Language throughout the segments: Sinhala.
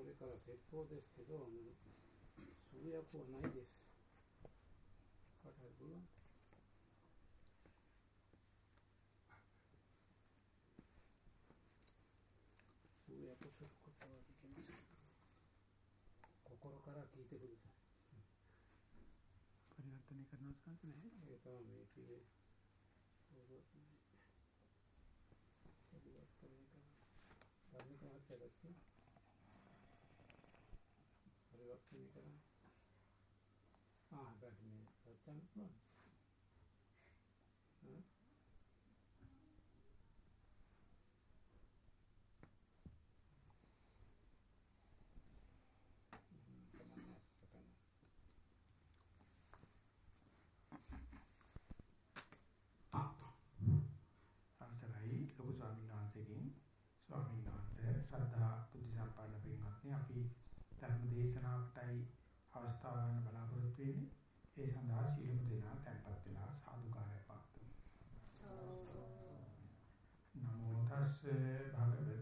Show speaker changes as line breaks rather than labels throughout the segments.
れから説法ですけど、その役はないです。からるそう訳することはできません。心から聞いてください。
परिवर्तन नहीं करना उसका कि नहीं
ये तो हम एक ही परिवर्तन नहीं करना करने का मतलब बच्चे පරිවර්තනය කරන්නේ. ආ හැබැයි මේ සත්‍යන්න පුළුවන්.
අවසරයි ලොකු ස්වාමීන් වහන්සේගෙන් ස්වාමීන් වහන්සේ සද්ධා බුද්ධ සම්පන්න පින්වත්නි අපි ධර්ම දේශනා අවස්ථාව ගන්න බලාපොරොත්තු වෙන්නේ. ඒ සඳහා සීලමු දෙනා tempත් වෙලා සාදුකාරය පාත්තුමු නමෝ තස්සේ භගවතු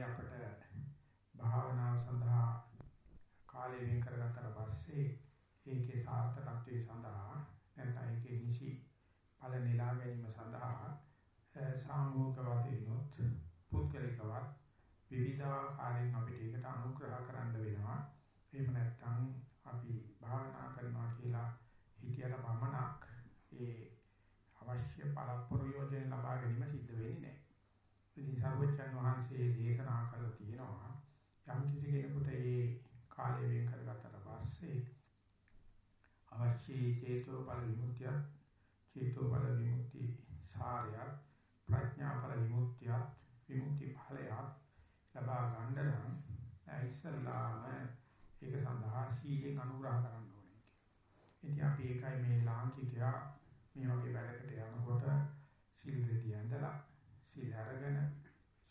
වගේ අපට භාවනාව සඳහා කාලය වෙන් කරගත්තට පස්සේ ඒකේ සාර්ථකත්වයේ සඳහා නැත්නම් ඒකේ නිසි ඵල නෙලා ගැනීම සඳහා සාමූහික වශයෙන් පුද්ගලිකවත් විවිධාකාරයෙන් අපිට ඒකට අනුග්‍රහ කරන්න වෙනවා. එහෙම නැත්නම් අපි භාවනා කරනවා කියලා හිතියට පමණක් ඒ අවශ්‍ය ඵල ප්‍රයෝජන ලබා ගැනීම සිද්ධ වෙන්නේ නැහැ. ඉතින් සර්වචන් වහන්සේ දේශනා කළා තියෙනවා යම් කිසි කෙනෙකුට ඒ කාලය වෙන් කරගත්තට පස්සේ අවශ්‍ය චේතෝ ඵල විමුක්තිය චේතෝ ඵල විමුක්ති සාරයත් ප්‍රඥා ඵල විමුක්තියත් විමුක්ති ඵලයත් ලබා ගන්න නම් ඉස්සල්ලාම ඒක සඳහා සීලෙන් අනුග්‍රහ කරන්න ඕනේ. ඉතින් අපි ඒකයි මේ ලාංකිකයා මේ වගේ වැඩකට යනකොට සීල් රෙදි ඇඳලා සීල් අරගෙන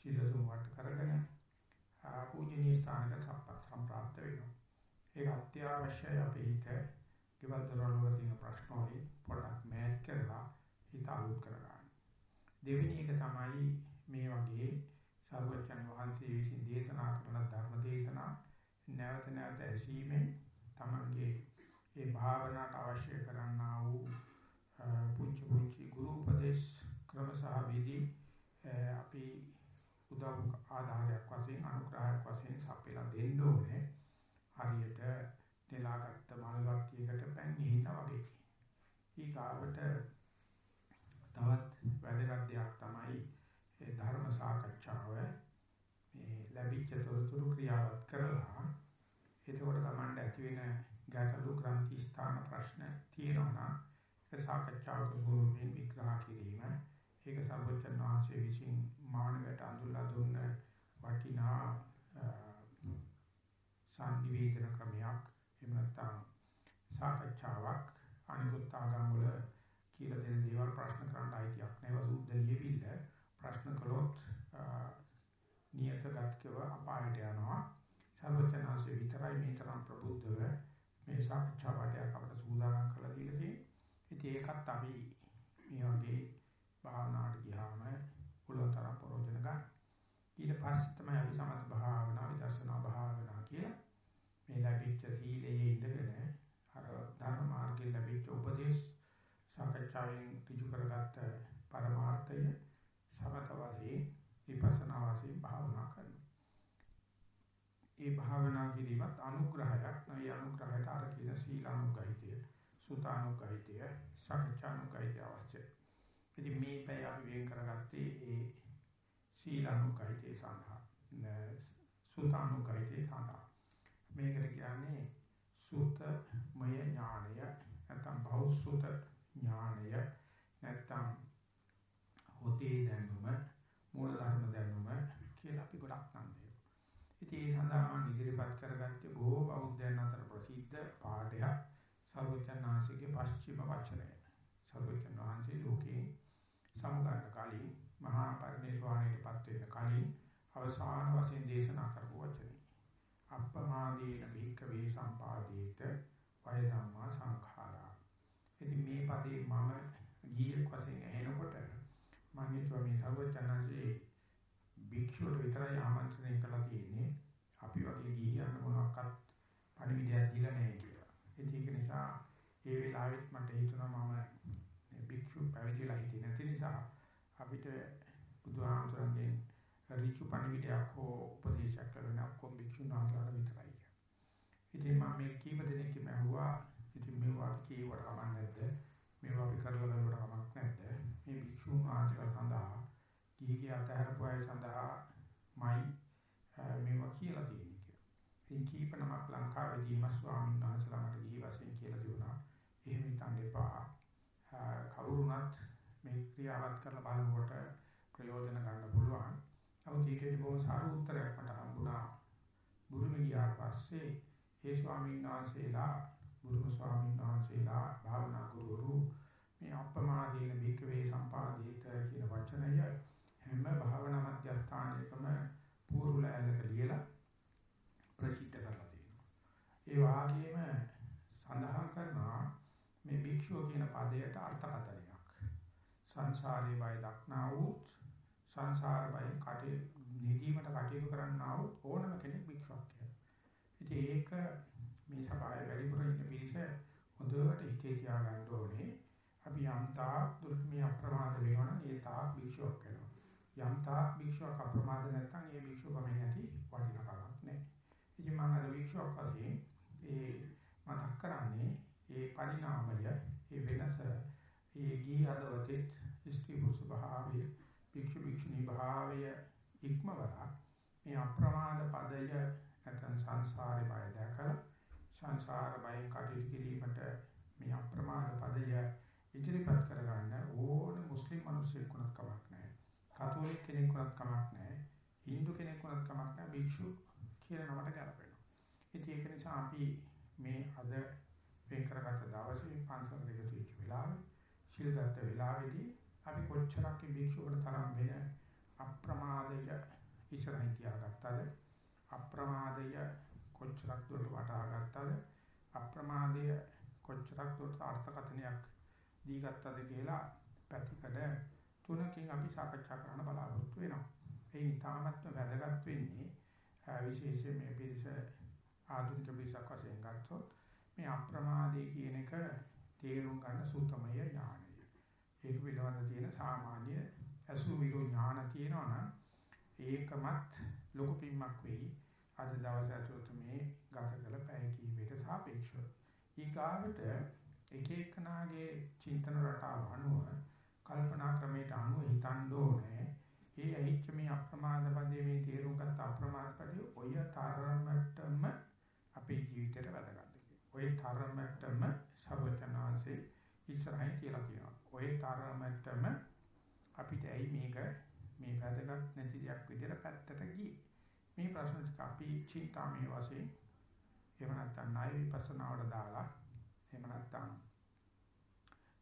සීල තුන්වට කරගෙන පූජනීය ස්ථානක සම්ප්‍රාප්ත වෙනවා. ඒක අත්‍යවශ්‍යයි අපේ හිත ගෙවල් දරවල වල තියෙන ප්‍රශ්න වලින් පොඩක් මෑත් කරලා හිත අලුත් කරගන්න. දෙවෙනි එක තමයි මේ වගේ සර්වචන් වහන්සේ විසින් දේශනා කරන ධර්ම දේශනා නැවත නැවත ඇසීමෙන් තමන්ගේ ඒ භාවනාවට අවශ්‍ය කරන්නා වූ පුංචි පුංචි ගුරු උපදේශ ක්‍රම සහ විදි අපි උදව් ආධාරයක් වශයෙන් අනුග්‍රහයක් වශයෙන් සපයලා දෙන්න ඕනේ හරියට නෙලාගත්ත මල් වට්ටියකට පැන් ගිහිනා වගේ. ඊගාවට තවත් වැදගත් දෙයක් තමයි ඒ ධර්ම සාකච්ඡාව මේ ලැබිච්ච තොරතුරු ක්‍රියාවත් කරලා එතකොට Tamanda ඇති වෙන ගැටලු ක්‍රාන්ති ස්ථාන ප්‍රශ්න තියෙනවා ඒ සාකච්ඡාවක ස්වරූපයෙන් විග්‍රහ කිරීම ඒක සර්වචන් වහන්සේ විසින් මානවයට අඳුල්ලා දුන්න වටිනා සංනිවේදන ක්‍රමයක් එහෙම නැත්නම් සාකච්ඡාවක් අනිකුත් ආගම් වල කියලා දෙන දේවල් ප්‍රශ්න කරන්න අයිතියක් නැහැ සුද්ධ ලියවිල්ල ප්‍රශ්න කළොත් නියතගතකව අපායට යනවා. සර්වචනාංශේ විතරයි මේ තරම් ප්‍රබුද්ධව මේ සාකච්ඡා පාඩයක් අපිට සූදානම් කරලා දීලා තියෙන්නේ. ඉතින් ඒකත් අපි මේ වගේ භාවනාවට ගියාම පුළුවන් තරම් ප්‍රයෝජන ගන්න. ඊට පස්සේ තමයි අපි සමත භාවනා විදර්ශනා භාවනා කියලා මේ ලැබිච්ච සීලයේ ඉඳගෙන අර ධර්ම මාර්ගයේ ලැබිච්ච උපදේශ සාකච්ඡාවෙන් ඍජු කරගත්ත පරමාර්ථය සමත වශයෙන් විපස්සනා වශයෙන් භාවනා කරනවා. ඒ භාවනා කිරීමත් අනුග්‍රහයක් නයි අනුග්‍රහයට අර කියන සීලානුගහිතය සුතානුකයිතය සකච්ඡානුකයිතය අවශ්‍යයි. ඉතින් මේ පැය අපි වෙන් කරගත්තේ ඒ සීලානුකයිතේ සඳහා. සුතානුකයිතේ සඳහා. මේකට කියන්නේ සුතමය ඥානය නැත්නම් බෞසුත ඥානය නැත්නම් හොතේ දැනුම මූල ධර්ම දැනුම කියලා අපි ගොඩක් නම් දෙනවා. ඉතින් ඒ සඳහා මම ඉදිරිපත් කරගත්තේ බොහෝ බෞද්ධයන් අතර ප්‍රසිද්ධ පාඩයක් සර්වඥාන්සේගේ පස්චිම වචනය. සර්වඥාන්සේ ලෝකේ සමගන්න කලින් මහා පරිනිර්වාණයටපත් වෙන්න කලින් අවසාන වශයෙන් දේශනා කරපු වචනේ. අප්පමාදීන භික්කවේ සම්පාදේත වය ධම්මා සංඛාරා. ඉතින් මේ පදේ මම ගීයක් වශයෙන් ඇහෙනකොට මම හිතුවා මේ සර්වඥාන්සේ භික්ෂුවට විතරයි ආමන්ත්‍රණය කළා තියෙන්නේ. අපි වගේ ගිහියන් මොනවාක්වත් පණිවිඩයක් දීලා නැහැ කියලා. ඒක නිසා ඒ වෙලාවෙත් මට හිතුණා මම මේ භික්ෂු පැවිදිලා හිටියේ නැති නිසා අපිට බුදුහාමුදුරන්ගෙන් ඍචු පණිවිඩයක් හෝ උපදේශයක් කරන ඔක්කොම භික්ෂුන් වහන්සේලාට විතරයි. ඉතින් මම මේ කීප දෙනෙක්ම ඇහුවා ඉතින් මේවා කීවට කමක් නැද්ද? මේවා අපි කරලා බලවට කමක් නැද්ද? මේ භික්ෂුන් වහන්සේලා සඳහා කීකේ අතහැරපු අය සඳහා මයි මේවා කියලා තියෙන්නේ කියලා. ඉතින් කීප නමක් ලංකාවේදීම ස්වාමීන් වහන්සේලා මට ගිහි වශයෙන් කියලා දුන්නා. එහෙම හිතන්න එපා. කවුරුණත් මේ ක්‍රියාවත් කරලා බලනකොට ප්‍රයෝජන ගන්න පුළුවන්. නමුත් ඊටදී බොහොම සාරු උත්තරයක් මට හම්බුණා. බුරුම ගියාට පස්සේ ඒ ස්වාමීන් වහන්සේලා බුරුම ස්වාමීන් වහන්සේලා භාවනා ගුරුවරු මේ අප්‍රමාදීන භික්කවේ සම්පාදේත කියන වචනය හැම භාවනා මධ්‍යස්ථානයකම පූර්වලයලක ලියලා ප්‍රසිද්ධ කරලා තියෙනවා. ඒ වාගේම සඳහන් කරනවා මේ භික්ෂුව කියන පදයට අර්ථකථනයක්. සංසාරේ වය දක්නා වූත් සංසාර වය කටේ නිදීමට කටයුතු කරන්නා වූ ඕනම කෙනෙක් භික්ෂුවක් කියලා. ඉතින් ඒක මේ සභාවේ වැඩිපුර ඉන්න පිරිස හොඳට හිතේ තියාගන්න ඕනේ. අපි යම් තාක් දුරට මේ අප්‍රමාද වෙනවනම් ඒ තාක් භික්ෂුවක් වෙනවා. යම් තාක් භික්ෂුවක් අප්‍රමාද නැත්නම් ඒ භික්ෂුව කමෙන් නැති වටිනාකමක් නැහැ. ඉතින් මම අද භික්ෂුවක් වශයෙන් ඒ මතක් කරන්නේ ඒ පරිණාමය, ඒ වෙනස, ඒ ගිහි හදවතේ ස්ත්‍රී පුරුෂ භාවය, භික්ෂු භික්ෂුණී භාවය ඉක්මවලා මේ අප්‍රමාද පදය නැත්නම් සංසාරේ බය දැකලා සංසාර බයෙන් කටයුතු කිරීමට මේ අප්‍රමාද පදය ඉදිරිපත් කරගන්න ඕන මුස්ලිම් මිනිස්සෙක් වුණත් කමක් නැහැ. කතෝලික කෙනෙක් වුණත් කමක් නැහැ. Hindu කෙනෙක් වුණත් කමක් නැහැ. භික්ෂු කියලා නමට ගැලපෙනවා. ඉතින් ඒක නිසා අපි මේ අද වෙන් කරගත්ත දවසේ පන්සල් එකතු වෙච්ච වෙලාවේ ශිල් ගත්ත වෙලාවේදී අපි කොච්චරක් භික්ෂුවකට තරම් වෙන අප්‍රමාදය ඉස්සරහින් තියාගත්තද අප්‍රමාදය කොච්චරක් දුරට වටහා ගත්තද අප්‍රමාදය කොච්චරක් දුරට අර්ථකථනයක් දී ගත්තද කියලා පැතිකඩ තුනකින් අපි සාකච්ඡා කරන්න බලාපොරොත්තු වෙනවා. ඒ ඉතාමත්ම වැදගත් වෙන්නේ විශේෂයෙන් මේ පිරිස ආධුනික පිරිසක් වශයෙන් ගත්තොත් මේ අප්‍රමාදයේ කියන එක තේරුම් ගන්න සූතමය ඥානය. ඒක පිළිබඳ තියෙන සාමාන්‍ය අසු විරෝ ඥාන තියෙනවා නම් ඒකමත් ලොකු පිම්මක් වෙයි. අද දවස් ඇතුළත මේ ගත කළ පැය කීපයට සාපේක්ෂව. ඊගාවට එක එකනාගේ චින්තන රටාව අනුව කල්පනා ක්‍රමයට අනුව හිතන්න ඕනේ. ඒ ඇහිච්ච මේ අප්‍රමාද පදයේ මේ තේරුම් ගත්ත අප්‍රමාද පදයේ ඔය තරමටම අපේ ජීවිතේට වැදගත්. ඔය තරමටම සර්වචනාංශේ ඉස්සරහින් තියලා තියෙනවා. ඔය තරමටම අපිට ඇයි මේක මේ වැදගත් නැති දෙයක් විදිහට පැත්තට ගියේ. මේ ප්‍රශ්න ටික අපි චින්තාමේ වශයෙන් එහෙම නැත්නම් ණය විපස්සනාවට දාලා එහෙම නැත්නම්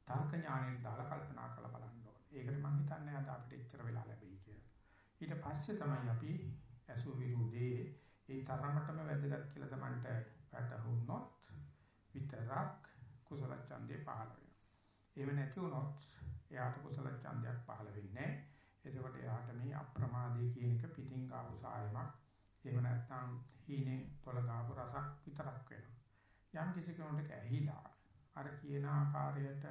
තර්ක ඥාණයට දාලා කල්පනා කරලා බලන්න ඕනේ. ඒකට මම හිතන්නේ අද අපිට එච්චර වෙලා ලැබෙයි කියලා. ඊට පස්සේ තමයි අපි ඇසු විරුදේ ඒ තරමටම වැදගත් කියලා Tamanට වැටහුනොත් විතරක් කුසල ඡන්දේ පහළ වෙනවා. එහෙම නැති වුණොත් එයාට කුසල ඡන්දයක් පහළ වෙන්නේ නැහැ. එතකොට එයාට මේ අප්‍රමාදයේ කියන එක පිටින් ආපු සාරයක් එහෙම නැත්නම් හීනෙන් තොල ගාපු රසක් විතරක් වෙනවා. යම් කිසි කෙනෙකුට ඇහිලා අර කියන ආකාරයට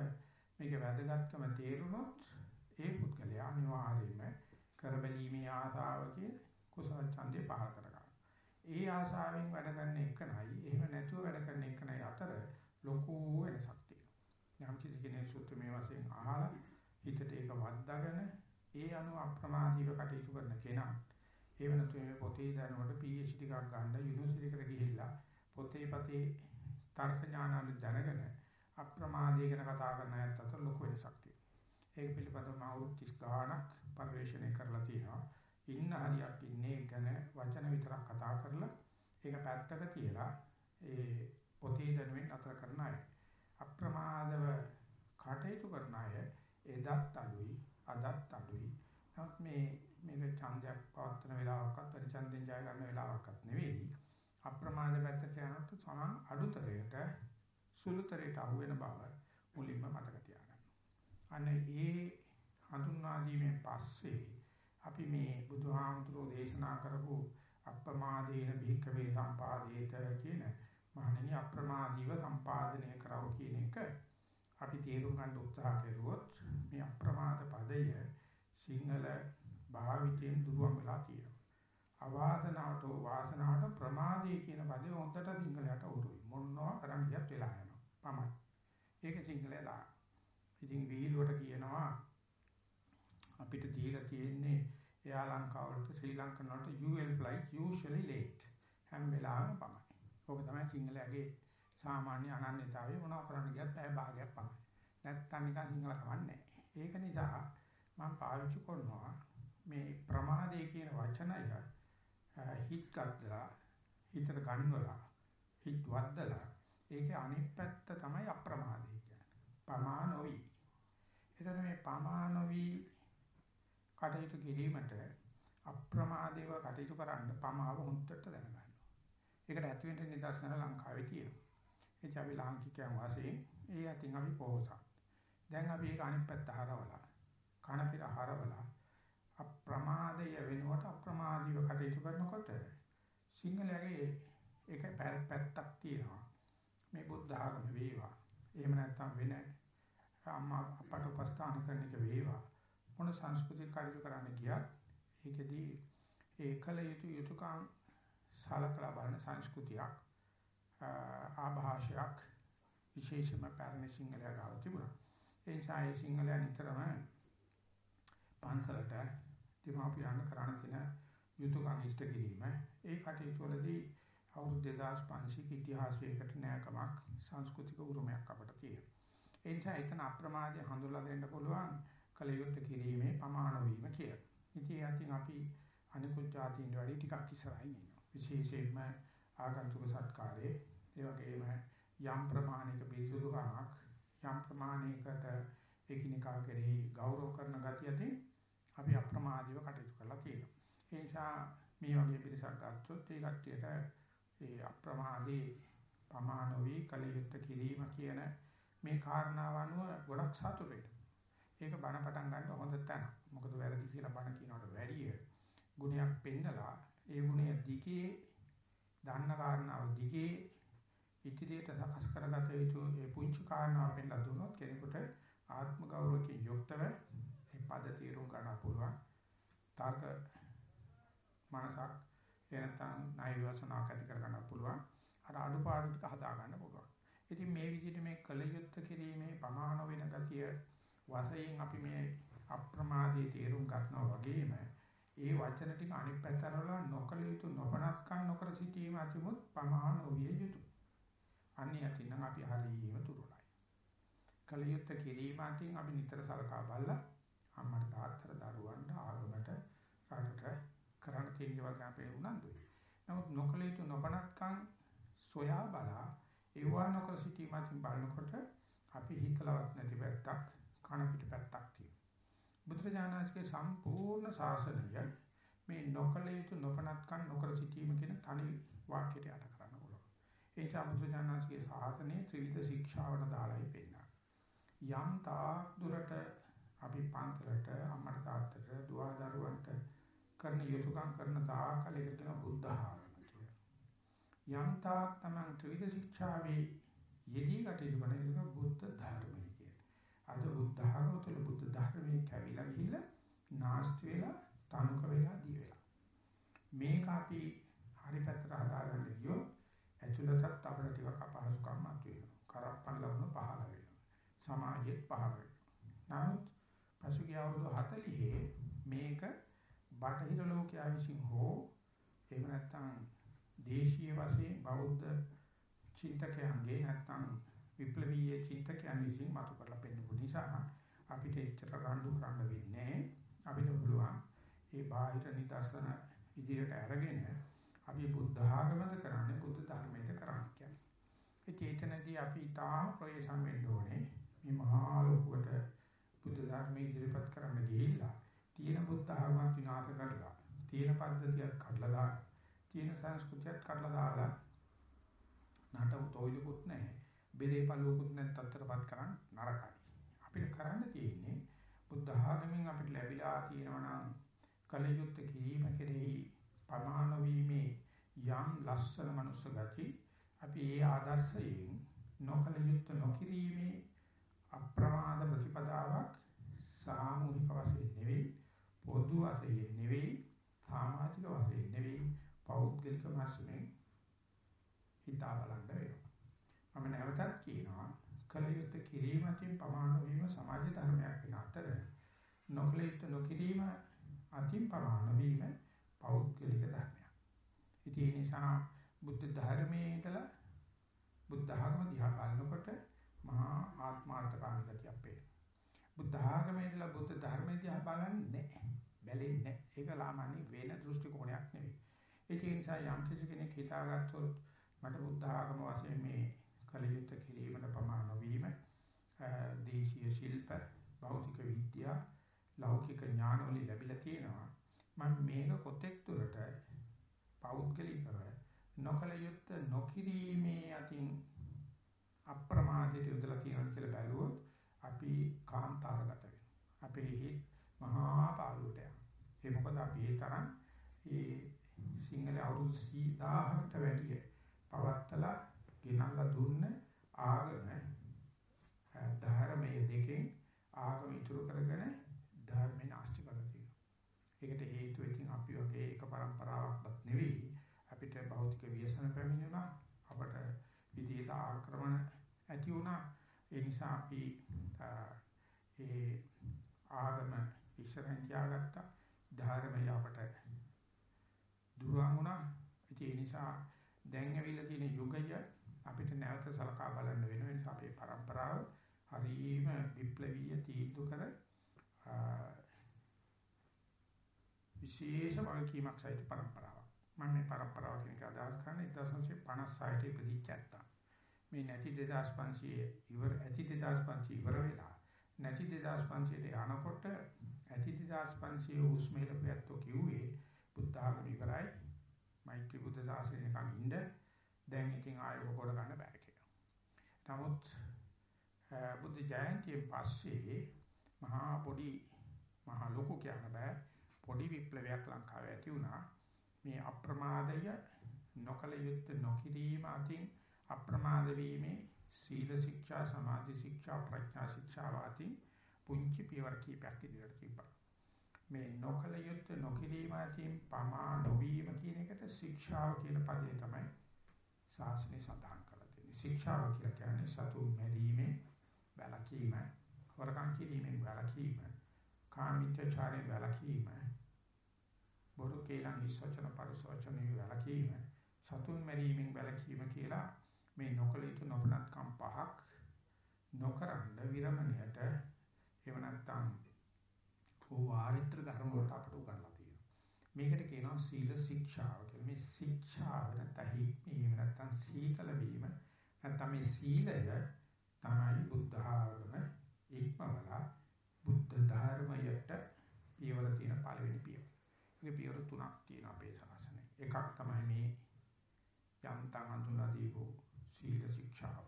මේක වැදගත්කම තේරුනොත් ඒ පුද්ගලයා අනිවාර්යයෙන්ම කරබැලීමේ ආසාවකින් කුසල ඡන්දේ පහල කරගන්නවා. ඒ ආසාවෙන් වැඩ කරන එකනයි එහෙම නැතුව වැඩ කරන එකනයි අතර ලොකු වෙනසක් තියෙනවා. යම් කිසි කෙනෙක් සූත්‍ර මේ වශයෙන් අහලා හිතට ඒක වද්දාගෙන ඒ අනුව අප්‍රමාදීව කටයුතු කරන කෙනා ඒ වෙනතු මේ පොතේ දැනුමට PhD එකක් ගන්න යුනිවර්සිටි එකට ගිහිල්ලා පොතේ පතේ තර්ක ඥානාලු දැනගෙන අප්‍රමාදී ගැන කතා කරන අයත් අතර ලොකු වෙනසක් තියෙනවා. ඒක පිළිබඳව මම අවුරුදු 30 ගාණක් පරිශ්‍රණය කරලා තියෙනවා. ඉන්න හරියක් ඉන්නේ. ගැන වචන විතරක් කතා කරලා ඒක පැත්තක තියලා ඒ පොතේ දැනුමින් අතර කරන අය. අප්‍රමාදව කටයුතු කරන අය එදත් අඩුයි අදත් අඩුයි. නමුත් මේ මේක ඡන්දයක් පවත්වන වෙලාවක්වත් පරිචන්දෙන් ජය ගන්න වෙලාවක්වත් නෙවෙයි. අප්‍රමාද පැත්තට යනකොට සමන් අඩුතරයට සුළුතරයට අහු වෙන බව මුලින්ම මතක තියාගන්න. අනේ ඒ හඳුන්වා දීමෙන් පස්සේ අපි මේ බුදුහාමුදුරෝ දේශනා කරපු අප්‍රමාදේන භික්ඛවේ සම්පාදේත කියන මහණෙනි අප්‍රමාදීව සම්පාදනය කරව කියන එක අපි තේරුම් ගන්න උත්සාහ කරුවොත් මේ අප්‍රමාද පදය සිංහල භාවිතයෙන් දුරවන් වෙලා තියෙනවා. අවාසනාවට වාසනාවට ප්‍රමාදේ කියන පදේ හොඳට සිංහලයට උරුයි. මොනවා කරන්න ගියත් වෙලා යනවා. පමයි. ඒක සිංහලේ දා. ඉතින් විහිළුවට කියනවා අපිට දීලා තියෙන්නේ එයා ලංකාවලට ශ්‍රී ලංකන් වලට UL flight usually late හැම වෙලාවෙම පමයි. ඕක තමයි සිංහලයේ සාමාන්‍ය අනන්‍යතාවය මොනවා කරන්න ගියත් පැය භාගයක් පමයි. නැත්තම් නිකන් සිංහල කවන්නේ ඒක නිසා මම පාවිච්චි කරනවා මේ ප්‍රමාදේ කියන වචනය හිත් ගන්නලා හිතට ගන්නවලා හිත වද්දලා ඒකේ අනිත් පැත්ත තමයි අප්‍රමාදේ කියන්නේ. පමානොවි. එතන මේ පමානොවි කටයුතු කිරීමට අප්‍රමාදේව කටයුතු කරන්න පමාව හොන්දට දැනගන්න. ඒකට ඇති වෙන්න නිදර්ශන ලංකාවේ තියෙනවා. ඒ අපි ලාංකිකයන් වශයෙන් ඒ අතින් අපි පොහොසත්. දැන් අපි ඒක අනිත් පැත්ත හරවලා කන පිර හරවලා අප්‍රමාදය වෙනුවට අප්‍රමාදීව කටයුතු කරනකොට සිංහලයේ ඒක පැත්තක් තියෙනවා. මේ බුද්ධ ආගම වේවා. එහෙම නැත්නම් වෙන අම්මා අපට උපස්ථාන කරන එක වේවා. මොන සංස්කෘතික කටයුතු කරන්න ගියත් ඒකෙදී ඒකල යුතු යුතුයකම් සලකලා බලන සංස්කෘතියක් ආభాෂයක් විශේෂම පැරණි සිංහලයා ගාව තිබුණා. ඒ නිසා ඒ සිංහලයා නිතරම පන්සලට දීමාපියන් කරණ තියෙන යුතුයකම් ඉෂ්ට කිරීම ඒ කටයුතු වලදී අවුරුදු 2500 ඉතිහාසයකට නෑකමක් සංස්කෘතික උරුමයක් අපට තියෙනවා. ඒ නිසා එතන අප්‍රමාදය හඳුල්ලා දෙන්න පුළුවන් කලියුත් කිරීමේ ප්‍රමාණ වීම කියලා. ඉතින් යතින් අපි අනිකුත් જાතියින් වැඩි ටිකක් ඉස්සරහින් ඉන්නවා. විශේෂයෙන්ම ආගන්තුක සත්කාරයේ ඒ වගේම යම් ප්‍රමාණික පිරිසුදුකමක් යම් ප්‍රමාණයකට එකිනෙකා කෙරෙහි ගෞරව කරන ගතියදී අපි අප්‍රමාදීව කටයුතු කරලා තියෙනවා. ඒ නිසා මේ වගේ පිරිසක් ගත්තොත් ඒ කට්ටියට ඒ අප්‍රමාදී පමානෝවි කලියුත් කිරීම කියන මේ කාරණාව අනුව ගොඩක් සතුටු වෙනවා. ඒක බණ පටන් ගන්න හොඳ තැන. මොකද වැරදි කියලා බණ කියනවට වැඩිය ගුණයක් පෙන්නලා ඒ ගුණය දිගේ දන්න කාරණාව දිගේ ඉදිරියට සකස් කරගත යුතු ඒ පුංචි කාරණාව පෙන්නලා දුන්නොත් කෙනෙකුට ආත්ම ගෞරවයෙන් යුක්තව මේ පද තීරුම් ගන්න පුළුවන්. තර්ක මනසක් එනතන් ණය විවසනාවක් ඇති කර ගන්න පුළුවන්. අර අඩුපාඩු ටික හදා ගන්න පුළුවන්. ඉතින් මේ විදිහට මේ කලියුත්ත කිරීමේ ප්‍රමාණ වෙන ගතිය වශයෙන් අපි මේ අප්‍රමාදයේ තේරුම් ගන්නවා වගේම ඒ වචන ටික අනිත් පැත්තට නොකල යුතු නොපනත්කම් නොකර සිටීම අතිමුත් පමහා නොවිය යුතු. අන්නේ අතින් අපි හරියම තුරුලයි. කලියුත් කිරීම අතින් අපි නිතර සලකා බලලා අම්මට තාත්තට දරුවන්ට ආගමට රටට කරන්න තියෙන දේවල් ගැන අපේ උනන්දුයි. නමුත් නොකල යුතු නොපනත්කම් සොයා බලා ඒවා නොකර සිටීම අතින් බලනකොට අපි හිතලවත් නැති පැත්තක් කන පිට පැත්තක් තියෙනවා. බුදුරජාණන්ගේ සම්පූර්ණ ශාසනය මේ නොකල යුතු නොපනත්කම් නොකර සිටීම කියන තනි වාක්‍යයට යට කරන්න පුළුවන්. ඒ නිසා බුදුරජාණන්ගේ ශාසනයේ ත්‍රිවිධ ශික්ෂාවට දාලායි පෙන්නනවා. යම් තාක් දුරට අපි පන්තරට අම්මට තාත්තට දුව දරුවන්ට කරන යුතුයකම් කරන තාකල එකට කියන බුද්ධ ආගම කියලා. යම් තාක් තමයි ත්‍රිවිධ ශික්ෂාවේ යෙදී කටයුතු කරන එක බුද්ධ ධර්මය. අද බුද්ධ ධර්ම තුළ බුද්ධ ධර්මයේ කැවිලා ගිහිල්ලා නාස්ති වෙලා තනුක වෙලා දී වෙලා. මේක අපි හරි පැත්තට හදාගන්න ගියොත් ඇතුළතත් අපිට ටිකක් අපහසුකම් මතුවෙනවා. කරප්පන් ලබන පහළ වෙනවා. සමාජෙත් පහළ නමුත් පසුගිය අවුරුදු 40 මේක බටහිර ලෝකයා විසින් හෝ එහෙම නැත්නම් දේශීය වශයෙන් බෞද්ධ චින්තකයන්ගේ නැත්නම් විප්ලවීය චින්තකයන් විසින් මතු කරලා පෙන්නපු නිසා අපිට එච්චර රණ්ඩු කරන්න වෙන්නේ අපිට පුළුවන් ඒ බාහිර නිදර්ශන ඉදිරියට අරගෙන අපි බුද්ධ ආගමද කරන්නේ බුද්ධ ධර්මයේද කරන්නේ කියන්නේ. ඒ චේතනදී අපි තාම ප්‍රයසම් වෙන්න ඕනේ. මේ මහා ලෝකයට බුද්ධ ධර්මයේ ඉදිරිපත් කරන්න ගිහිල්ලා තියෙන බුද්ධ ආගමත් විනාශ කරලා තියෙන පද්ධතියත් කඩලා දාලා තියෙන සංස්කෘතියත් කඩලා දාලා නටව තොইলකුත් නැහැ. බෙරේ පළුවකුත් නැත් තත්තරපත් කරන්න නරකයි. අපිට කරන්න තියෙන්නේ බුද්ධ ආගමෙන් අපිට ලැබිලා තියෙනවා නම් කලයුත්ත කිරීම කෙරෙහි පමාන වීමේ යම් ලස්සන මනුස්ස ගති අපි ඒ ආදර්ශයෙන් නොකල යුත්ත නොකිරීමේ අප්‍රමාද ප්‍රතිපදාවක් සාමූහික වශයෙන් නෙවෙයි පොදු වශයෙන් නෙවෙයි සමාජික වශයෙන් නෙවෙයි පෞද්ගලික වශයෙන් හිතා බලන්න වෙනවා මම නැවතත් කියනවා කල යුත්ත කිරීමකින් පමාන වීම සමාජ ධර්මයක් වෙන අතර නොකල යුත්ත නොකිරීම අතින් පමාන වීම පෞද්ගලික ධර්මයක්. ඉතින් ඒ නිසා බුද්ධ ධර්මයේ ඉඳලා බුද්ධ ආගම දිහා බලනකොට මහා ආත්මාර්ථකාමී ගතියක් පේනවා. බුද්ධ ආගමේ ඉඳලා බුද්ධ ධර්මයේ දිහා බලන්නේ බැලෙන්නේ නැහැ. ඒක ලාමන්නේ වෙන දෘෂ්ටි කෝණයක් නෙවෙයි. ඒ නිසා යම් කෙනෙක් හිතාගත්තොත් මට බුද්ධ ආගම වශයෙන් මේ කලියුත් කිරීමට ප්‍රමාණ නොවීම දේශීය ශිල්ප භෞතික විද්‍යා ලෞකික ඥාන වලින් ලැබිලා තියෙනවා. මම මේක කොතෙක් දුරට පෞද්ගලිකව නොකල යුත්ත නොකිරීමේ අතින් අප්‍රමාදයට යොදලා තියෙනවා කියලා බැලුවොත් අපි කාන්තාරගත වෙනවා. අපේ හිත් මහා පාළුවට යනවා. ඒ මොකද අපි ඒ තරම් ඒ සිංහල අවුරුදු 10000කට වැඩිය පවත්තලා ගෙනල්ලා දුන්න ආගම ධර්මයේ දෙකෙන් ආගම ඉතුරු කරගෙන ධර්මේ නාස්ති කරලා තියෙනවා. ඒකට හේතුව ඉතින් අපි වගේ එක પરම්පරාවක්වත් නෙවෙයි. අපිට භෞතික ව්‍යසන පැමිණුණා. අපට විදේශ ආක්‍රමණ ඇති වුණා. ඒ නිසා අපි ඒ ආගම ඉස්සරහින් තියාගත්තා. ධර්මය අපට දුරවන් වුණා. ඒ නිසා දැන් ඇවිල්ලා තියෙන යුගය අපිට නැවත සලකා බලන්න වෙන නිසා අපේ પરම්පරාව හරීම විප්ලවීය තීන්දුව කර විශේෂ වගකීමක් සහිත પરම්පරාවක්. මම මේ પરම්පරාව කියන එක අදහස් කරන්නේ 1956 ට ඉපදිච්ච ඇත්තා. මේ නැති 2500 ඉවර ඇති 2500 ඉවර වෙලා නැති 2500 ට යනකොට ඇති 2500 උස්මෙලපැත්තෝ කිව්වේ බුද්ධ ආගම ඉවරයි. මෛත්‍රී බුද්ධ ශාසනය කමින්ද දැන් ඉතින් ආයෙ කොට ගන්න බෑ කියලා. නමුත් බුද්ධ ජයන්තියෙන් පස්සේ මහා පොඩි මහා ලොකු කියන්න බෑ. පොඩි විප්ලවයක් ලංකාවේ ඇති වුණා. මේ අප්‍රමාදය නොකල යුත්ත නොකිරීම අතින් අප්‍රමාද වීමේ සීල ශික්ෂා සමාධි ශික්ෂා ප්‍රඥා ශික්ෂා වාති පුංචි පියවර කීපයක් ඉදිරියට තිබ්බා. මේ නොකල යුත්ත නොකිරීම අතින් පමා නොවීම කියන එකට ශික්ෂාව කියන පදේ තමයි ශාසනය සඳහන් කරලා තියෙන්නේ ශික්ෂාව කියලා කියන්නේ සතුන් මැරීමේ වැළකීම වරකම් කිරීමෙන් වැළකීම, කාමීත්‍යචාරයෙන් වැළකීම, බොරු කේලම් හිස්වචන පරිසවචන වැළකීම, සතුන් මරීමෙන් වැළකීම කියලා මේ නොකල යුතු නොපනත්කම් පහක් නොකරන විරමණයට එහෙම නැත්නම් වාරිත්‍ර ධර්ම වලට අපට උගන්ලා තියෙනවා. මේකට කියනවා සීල ශික්ෂාව කියලා. මේ ශික්ෂාව නැත්නම් හික්මීම නැත්නම් සීතල වීම නැත්නම් මේ සීලය තමයි බුද්ධ ආගම ඉක්මවලා බුද්ධ ධර්මයට පියවර තියෙන පළවෙනි පියවර. ඒක පියවර තුනක් තියෙනවා අපේ ශාසනයේ. එකක් තමයි මේ යන්තම් හඳුන්වා දීපු සීල ශික්ෂාව.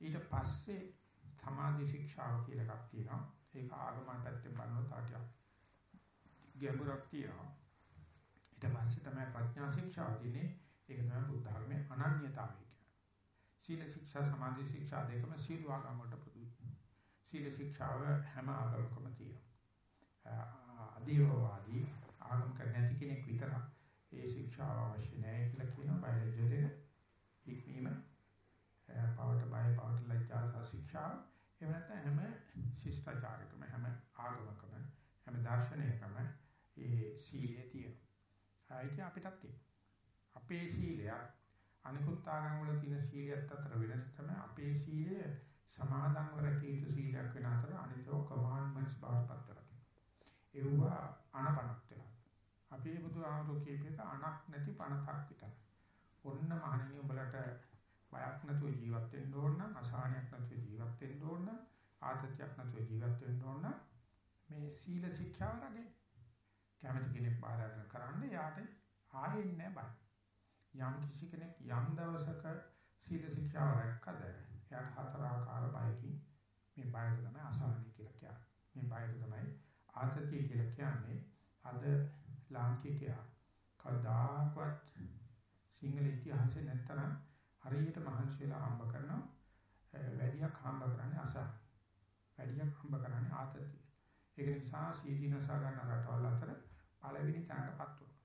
ඊට පස්සේ සමාධි ශික්ෂාව කියලා එකක් තියෙනවා. ඒක ආගමන පැත්තෙන් බලනකොට තාටියක් ගැඹුරක් තියෙනවා. ඊට පස්සේ තමයි ප්‍රඥා ශික්ෂාව තියෙන්නේ. ඒක තමයි බුද්ධ ධර්මයේ අනන්‍යතාවය කියන්නේ. සීල ශික්ෂා සමාධි ශික්ෂා දෙකම සීල වාගම වලට සීල ශික්ෂාව හැම ආගමකම තියෙනවා. අදීවවාදී ආගම් කර නැති කෙනෙක් විතරක් ඒ ශික්ෂාව අවශ්‍ය නැහැ කියලා කියනවා බයලජ්‍ය දෙක. ඉක්මීම පවට බය පවට ලැජ්ජා ශික්ෂා එහෙම නැත්නම් හැම ශිෂ්ටාචාරකම හැම ආගමකම හැම දර්ශනයකම ඒ සීලය තියෙනවා. ඒක අපිටත් තියෙනවා. අපේ සීලයත් අනිකුත් ආගම් වල තියෙන සීලයත් අතර වෙනස තමයි අපේ සීලය සමාදන්ව රැකිය යුතු සීලයක් වෙන අතර අනිතෝ කමාන්ඩ්මන්ට්ස් බවට පත් වෙලා තියෙනවා. ඒවා අනපනක් වෙලා. අපේ බුදු ආමරු කීපයක අනක් නැති පණතක් විතරයි. ඔන්න මහණෙනි උඹලට බයක් නැතුව ජීවත් වෙන්න ඕන නම් අසහනයක් නැතුව ජීවත් වෙන්න ඕන නම් ආතතියක් නැතුව ජීවත් වෙන්න ඕන නම් මේ සීල ශික්ෂාව රැගෙන කැමති කෙනෙක් බාර අරගෙන කරන්න යාට ආයෙත් නෑ බය. යම් කිසි කෙනෙක් යම් දවසක සීල ශික්ෂාව රැක්කද එයාට හතර ආකාර බයකින් මේ බයට තමයි අසහනයි කියලා කියන්නේ. මේ බයට තමයි ආතතිය කියලා කියන්නේ. අද ලාංකිකයා කවදාකවත් සිංහල ඉතිහාසයේ නැත්තරම් හරියට මහන්සි වෙලා හම්බ කරනවා වැඩියක් හම්බ කරන්නේ අසහන. වැඩියක් හම්බ කරන්නේ ආතතිය. ඒක නිසා සීදීනසා ගන්න රටවල් අතර පළවෙනි තැනටපත් වුණා.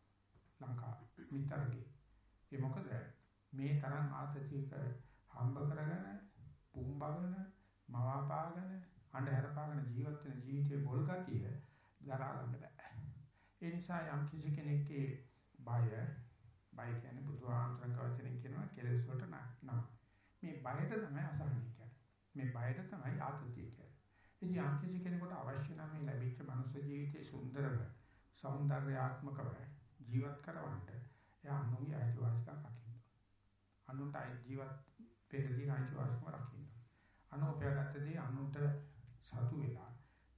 ලංකාව මිතරගේ. ඒ මොකද මේ තරම් ආතතියක හම්බ කරගෙන පුම්බගෙන මවාපාගෙන අඬහැරපාගෙන ජීවත් වෙන ජීවිතේ බොල් ගතිය දරා ගන්න බෑ. ඒ නිසා යම් කිසි කෙනෙක්ගේ බය බය කියන්නේ බුදුහාමරංග වචනෙන් කියනවා කෙලෙස් වලට නම. මේ බයට තමයි අසහනය කියන්නේ. මේ බයට තමයි ආතතිය කියන්නේ. ඉතින් යම් කිසි කෙනෙකුට අවශ්‍ය නම් මේ ලැබිච්ච මනුෂ්‍ය ජීවිතේ සුන්දරව సౌందర్యాత్మకව ජීවත් කරවන්න එයා අනුන්ගේ අයිතිවාසිකම් රකින්න. අනුන්ට ජීවත් වෙන්න තියෙන අයිතිවාසිකම් රකින්න. අනෝපයගත්තදී අනුන්ට සතු වෙලා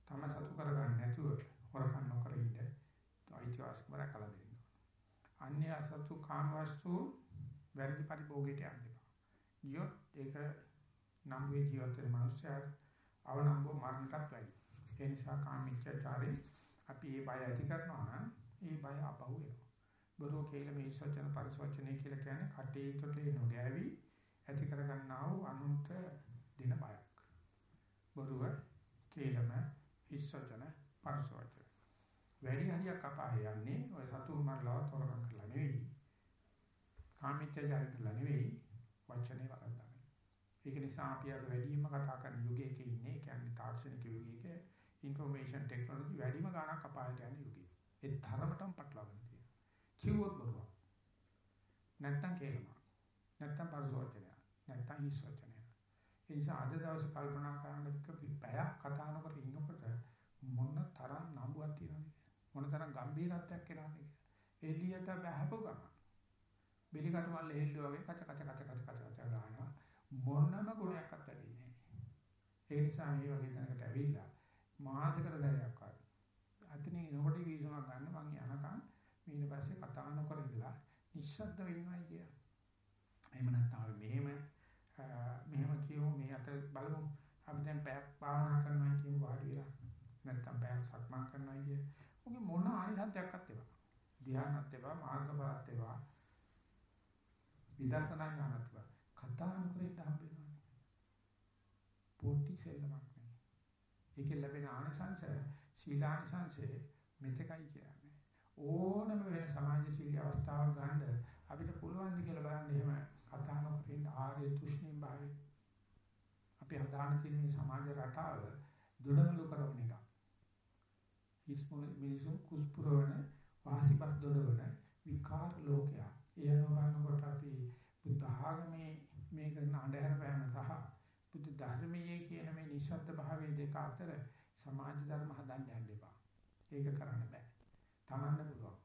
තම සතු කරගන්න නැතුව හොරකම් නොකර ඉන්න අයිතිවාසිකම් රැකලා දෙන්න. අන්‍ය අසතු කාම වස්තු වැරදි පරිභෝගයට යන්න එපා. ගියොත් ඒක නම් වේ ජීවිතේ මිනිස්යාට අවනම්බෝ මරණටත් වැඩි. ඒ නිසා කාමීච්ඡාචාරේ අපි මේ බය ඇති කරනවා නම් ඒ බය අපහු වෙනවා. බොරු කියලා මේ සත්‍යන පරිසවචනේ කියලා කියන්නේ කටේ තුළේ නොගෑවි ඇති කරගන්නා වූ අනුන්ට දෙන බයක්. බොරුව කේලම හිස්සචන පරිසවචන. වැඩි හරියක් අපාය යන්නේ ඔය සතුන් මරලා තොරකම් කරලා නෙවෙයි. කාමීත්‍යචාර කරලා නෙවෙයි වචනේ වරද්දා. ඒක නිසා අපි අද වැඩිම කතා කරන යුගයක ඉන්නේ. කියන්නේ තාක්ෂණික යුගයක ইনফরমේෂන් ටෙක්නොලොජි වැඩිම ගාණක් අපායට යන යුගය. ඒ තරමටම පටලවාගෙන තියෙනවා. කිව්වොත් බොරුවක්. නැත්තම් කේලමක්. නැත්තම් පරිසෝචනය. නැත්තම් හිසෝචනය. ඒ නිසා අද දවසේ කල්පනා කරනකොට පැයක් කතා නොකර ඉන්නකොට මොන තරම් නඹුවක් තියෙනවද මොන තරම් ගැඹීරත්වයක් එනවද එළියට බහපු ගමන් බෙලි කටවල් හෙල්ල වගේ කච කච කච කච කච කච ගන්නවා මොනම ගුණයක්වත් වැඩින්නේ නැහැ ඒ නිසා මේ වගේ තැනකට ඇවිල්ලා මාසෙකට සැරයක් වගේ. අතනින් එනකොට වීසුමක් ගන්න මං යනකම් ඊට පස්සේ කතා නොකර ඉඳලා නිශ්ශබ්ද වෙන්නයි කිය. එහෙම නැත්නම් අපි මෙහෙම මෙහෙම කියමු මේ අත බලමු අපි දැන් පැයක් භාවනා කරනවා කියමු වාඩි වෙලා. නැත්නම් පැයක් සක්මන් කරනවා කිය. ඔගේ මොන ආනිසංසයක්වත් ඒවා. ධ්‍යානත් ඒවා මාර්ගඵලත් ඒවා. විදර්ශනා ඥානත් ඒවා. කතා නොකර ඉන්න හම්බ වෙනවානේ. පොටි සෙල්ලමක් ඒකෙන් ලැබෙන ආනිසංශ සීලානිසංශේ මෙතකයි කියන්නේ. ඕනම වෙන සමාජශීලී අවස්ථාවක් ගන්න අපිට පුළුවන් ද කියලා බලන්න එහෙම කතා නොකර ඉන්න ආර්ය තුෂ්ණිම් භාවය. අපි හදාන තියෙන මේ සමාජ රටාව දුඩමලු කරන එක. හිස්මුල මිනිසුන් කුස්පුරවන වාසිපත් දොඩවන විකාර ලෝකයක්. ඒ අනුබන්නකොට අපි බුද්ධ ආගමේ මේ කරන අඳුර පෑම සහ බුදු ධර්මයේ කියන මේ නිශ්ශබ්ද භාවයේ දෙක අතර සමාජ ධර්ම හදන්න යන්න එපා. ඒක කරන්න බෑ. තමන්න පුළුවන්.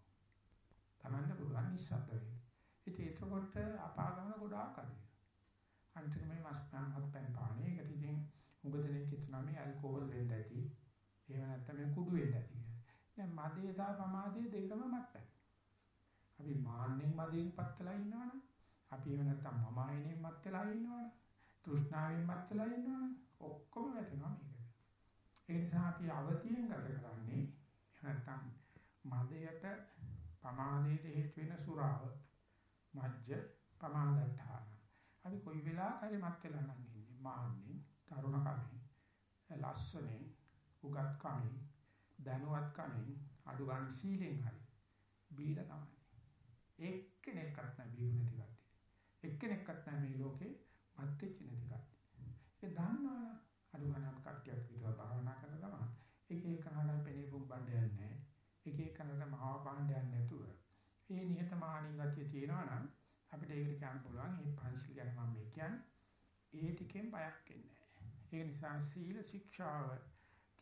තමන්න පුළුවන් නිශ්ශබ්ද වෙන්න. ඉතින් එතකොට අපාගමන ගොඩාක් අඩුයි. අන්තිම මේ මස් මත් පෙන් පානේ ඒකට ඉතින් උගදෙනෙක් හිතනවා මේ ඇල්කොහොල් වෙන්න ඇති. එහෙම නැත්නම් මේ කුඩු වෙන්න ඇති කියලා. දැන් මදේ සහ පමාදේ දෙකම මත්පැන්. අපි මාන්නෙන් මදෙන් පත් වෙලා ඉන්නවනේ. අපි එහෙම නැත්නම් මම ආයෙනෙන් මත් වෙලා ඉන්නවනේ. තෘෂ්ණාවෙන් මත් වෙලා ඉන්නවනේ ඔක්කොම වැටෙනවා මේකට. ඒ නිසා අපි අවතියෙන් ගත කරන්නේ නැත්තම් මදයට පමාදයට හේතු වෙන සුරාව මජ්ජ පමාදට්ඨාන. අපි කොයි වෙලාවක හරි මත් වෙලා නම් ඉන්නේ මාන්නේ තරුණ කමෙන් ලස්සනේ උගත් කමෙන් දැනුවත් කමෙන් අඩු ගන්න සීලෙන් හරි බීලා තමයි. එක්කෙනෙක්වත් නැ බීු නැති කට්ටිය. එක්කෙනෙක්වත් නැ මේ ලෝකේ මත් වෙච්ච නැති කට්ටිය. ඒක දන්නවනම් අඩු ගණන් කට්ටියක් විතර භාවනා කරන ගමන් ඒක ඒ කනට පෙනී බුම්බණ්ඩ යන්නේ. ඒක ඒ කනට මහා පාණ්ඩයක් නැතුව. මේ නිහතමානී ගතිය තියෙනවා නම් අපිට ඒකට කියන්න පුළුවන් මේ පංචිල් ගැන මම මේ කියන්නේ ඒ ටිකෙන් බයක් එන්නේ නැහැ. ඒ නිසා සීල ශික්ෂාව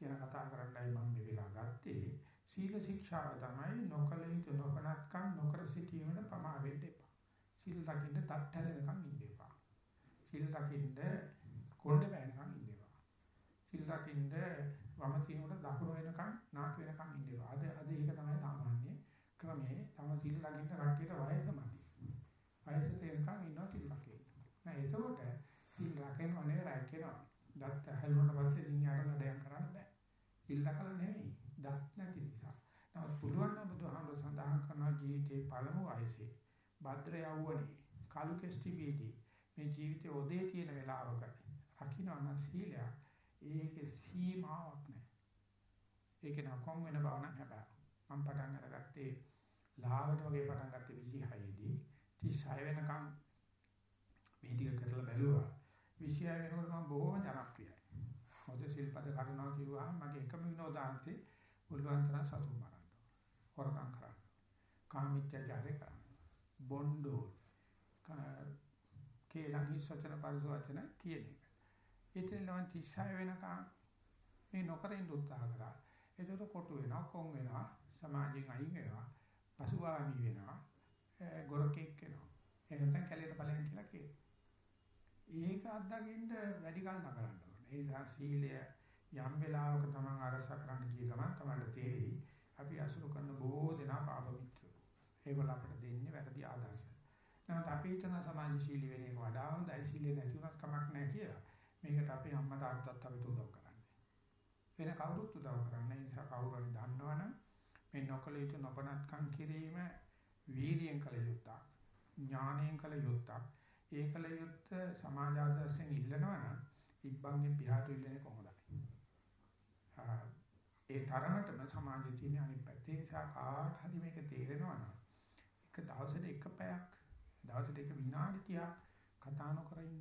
කියන කතා කරන්නයි මම මේ වෙලාව ගත්තේ. සීල ශික්ෂාව තමයි නොකල යුතු නොකනත්කම් නොකර සිටීමේ ප්‍රමාවෙන්න එපා. සීල රකින්න තත්ත්වයකම් ඉන්නේ. සීල් රකින්න කොණ්ඩ බෑනකම් ඉන්න එපා. සීල් රකින්න වම තිනුට දකුණු වෙනකම් නාක වෙනකම් ඉන්න එපා. අද අද ඒක තමයි සාමාන්‍ය ක්‍රමේ. තම සීල් රකින්න කට්ටියට වයස මදි. වයසට එනකම් ඉන්නවා සීල් රකින්න. නෑ එතකොට සීල් රකින්න අනේ රැකෙනවා. දත් හැලුණට පස්සේ ඉතින් යාට නඩයන් කරන්න බෑ. සීල් රකලා නෙවෙයි. දත් නැති නිසා. නමුත් පුළුවන් නම් බුදුහාමුදුර සඳහන් කරන ජීවිතේ පළමු වයසේ භද්‍ර යවුවනේ කලු කෙස්ටිබීදී මේ ජීවිතයේ ඔදේ තියෙන වෙලාවක රකින්න නම් සීලය ඒකේ සීමාවක් නැහැ. ඒක නකොම් වෙන බව නම් හැබැයි මම පටන් අරගත්තේ ලාවට වගේ පටන් ගත්තේ 26 දී 36 වෙනකම් මේ ටික කරලා බැලුවා 26 වෙනකොට මම බොහොම ජනප්‍රියයි. මොකද සිල්පද කඩනවා කිව්වහම මගේ එකම විනෝදාන්තේ පුළුවන් තරම් සතුන් මරන්න. හොරකම් කරන්න. කාමීත්‍යචාරය කරන්න. බොණ්ඩෝ කේලම් හිස්සචන පරිසවචන කියන එක. ඉතින් ලවන් 36 වෙනකම් මේ නොකරින් උත්සාහ කරා. ඒකට කොටු වෙනවා, කොන් වෙනවා, සමාජයෙන් අයින් වෙනවා, පසුගාමි වෙනවා, ගොරකෙක් වෙනවා. එහෙනම් කැලේට ඵලයන් කියලා කියනවා. ඒක අත්දකින්න වැඩි කල් නකරන්න ඕනේ. ඒ නිසා සීලය යම් වෙලාවක තමන් අරස කරන්න ගිය ගමන් තමන්ට තේරෙයි අපි අසුරු කරන බොහෝ දෙනා පාප මිත්‍රෝ. ඒගොල්ලෝ අපිට දෙන්නේ වැරදි ආදර්ශ. නමුත් අපි හිතන සමාජශීලී වෙන එක වඩා හොඳයි සීලේ නැතිවත් කමක් නැහැ කියලා. මේකට අපේ අම්මා තාත්තත් අපිට උදව් කරන්නේ. වෙන කවුරුත් උදව් කරන්නේ නැහැ. නිසා කවුරු හරි දන්නවනම් මේ නොකල යුතු නොපනත්කම් කිරීම වීරියෙන් කළ යුත්තක්. ඥාණයෙන් කළ යුත්තක්. ඒකල යුත්ත සමාජ ආදර්ශයෙන් ඉල්ලනවා නම් ඉබ්බන්ගෙන් පියාට ඉල්ලන්නේ කොහොමද? ඒ තරමටම සමාජයේ තියෙන අනිත් පැත්තේ නිසා කාට හරි මේක තේරෙනවා නම් එක දවසට එක පැයක් දවසට එක විනාඩි 30ක් කතා නොකර ඉන්න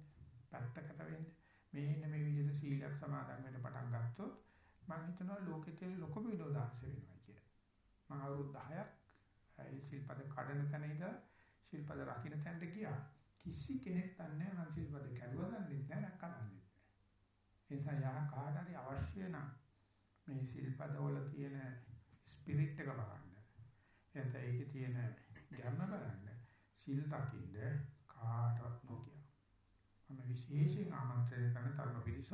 පැත්තකට වෙන්න මේන්න මේ විදිහට සීලයක් සමාදන් වෙන්න පටන් ගත්තොත් මම හිතනවා ලෝකෙ තියෙන ලොකම විනෝදාංශ වෙනවා කියලා. මම අවුරුදු 10ක් ඒ සිල්පද කඩන තැන ඉඳලා සිල්පද රකින්න තැනට ගියා. කිසි කෙනෙක් දන්නේ නැහැ මම සිල්පද කැඩුවා දන්නේ නැහැ නැක්කා දන්නේ නැහැ. ඒ නිසා යහ කාට හරි අවශ්‍ය නම් මේ සිල්පදවල තියෙන ස්පිරිට් එක බලන්න. එතන ඒකේ තියෙන ගැම්ම බලන්න. සිල් රකින්න කාටවත් නොකිය. මම විශේෂයෙන් ආමන්ත්‍රණය කරන තරුණ පිරිසට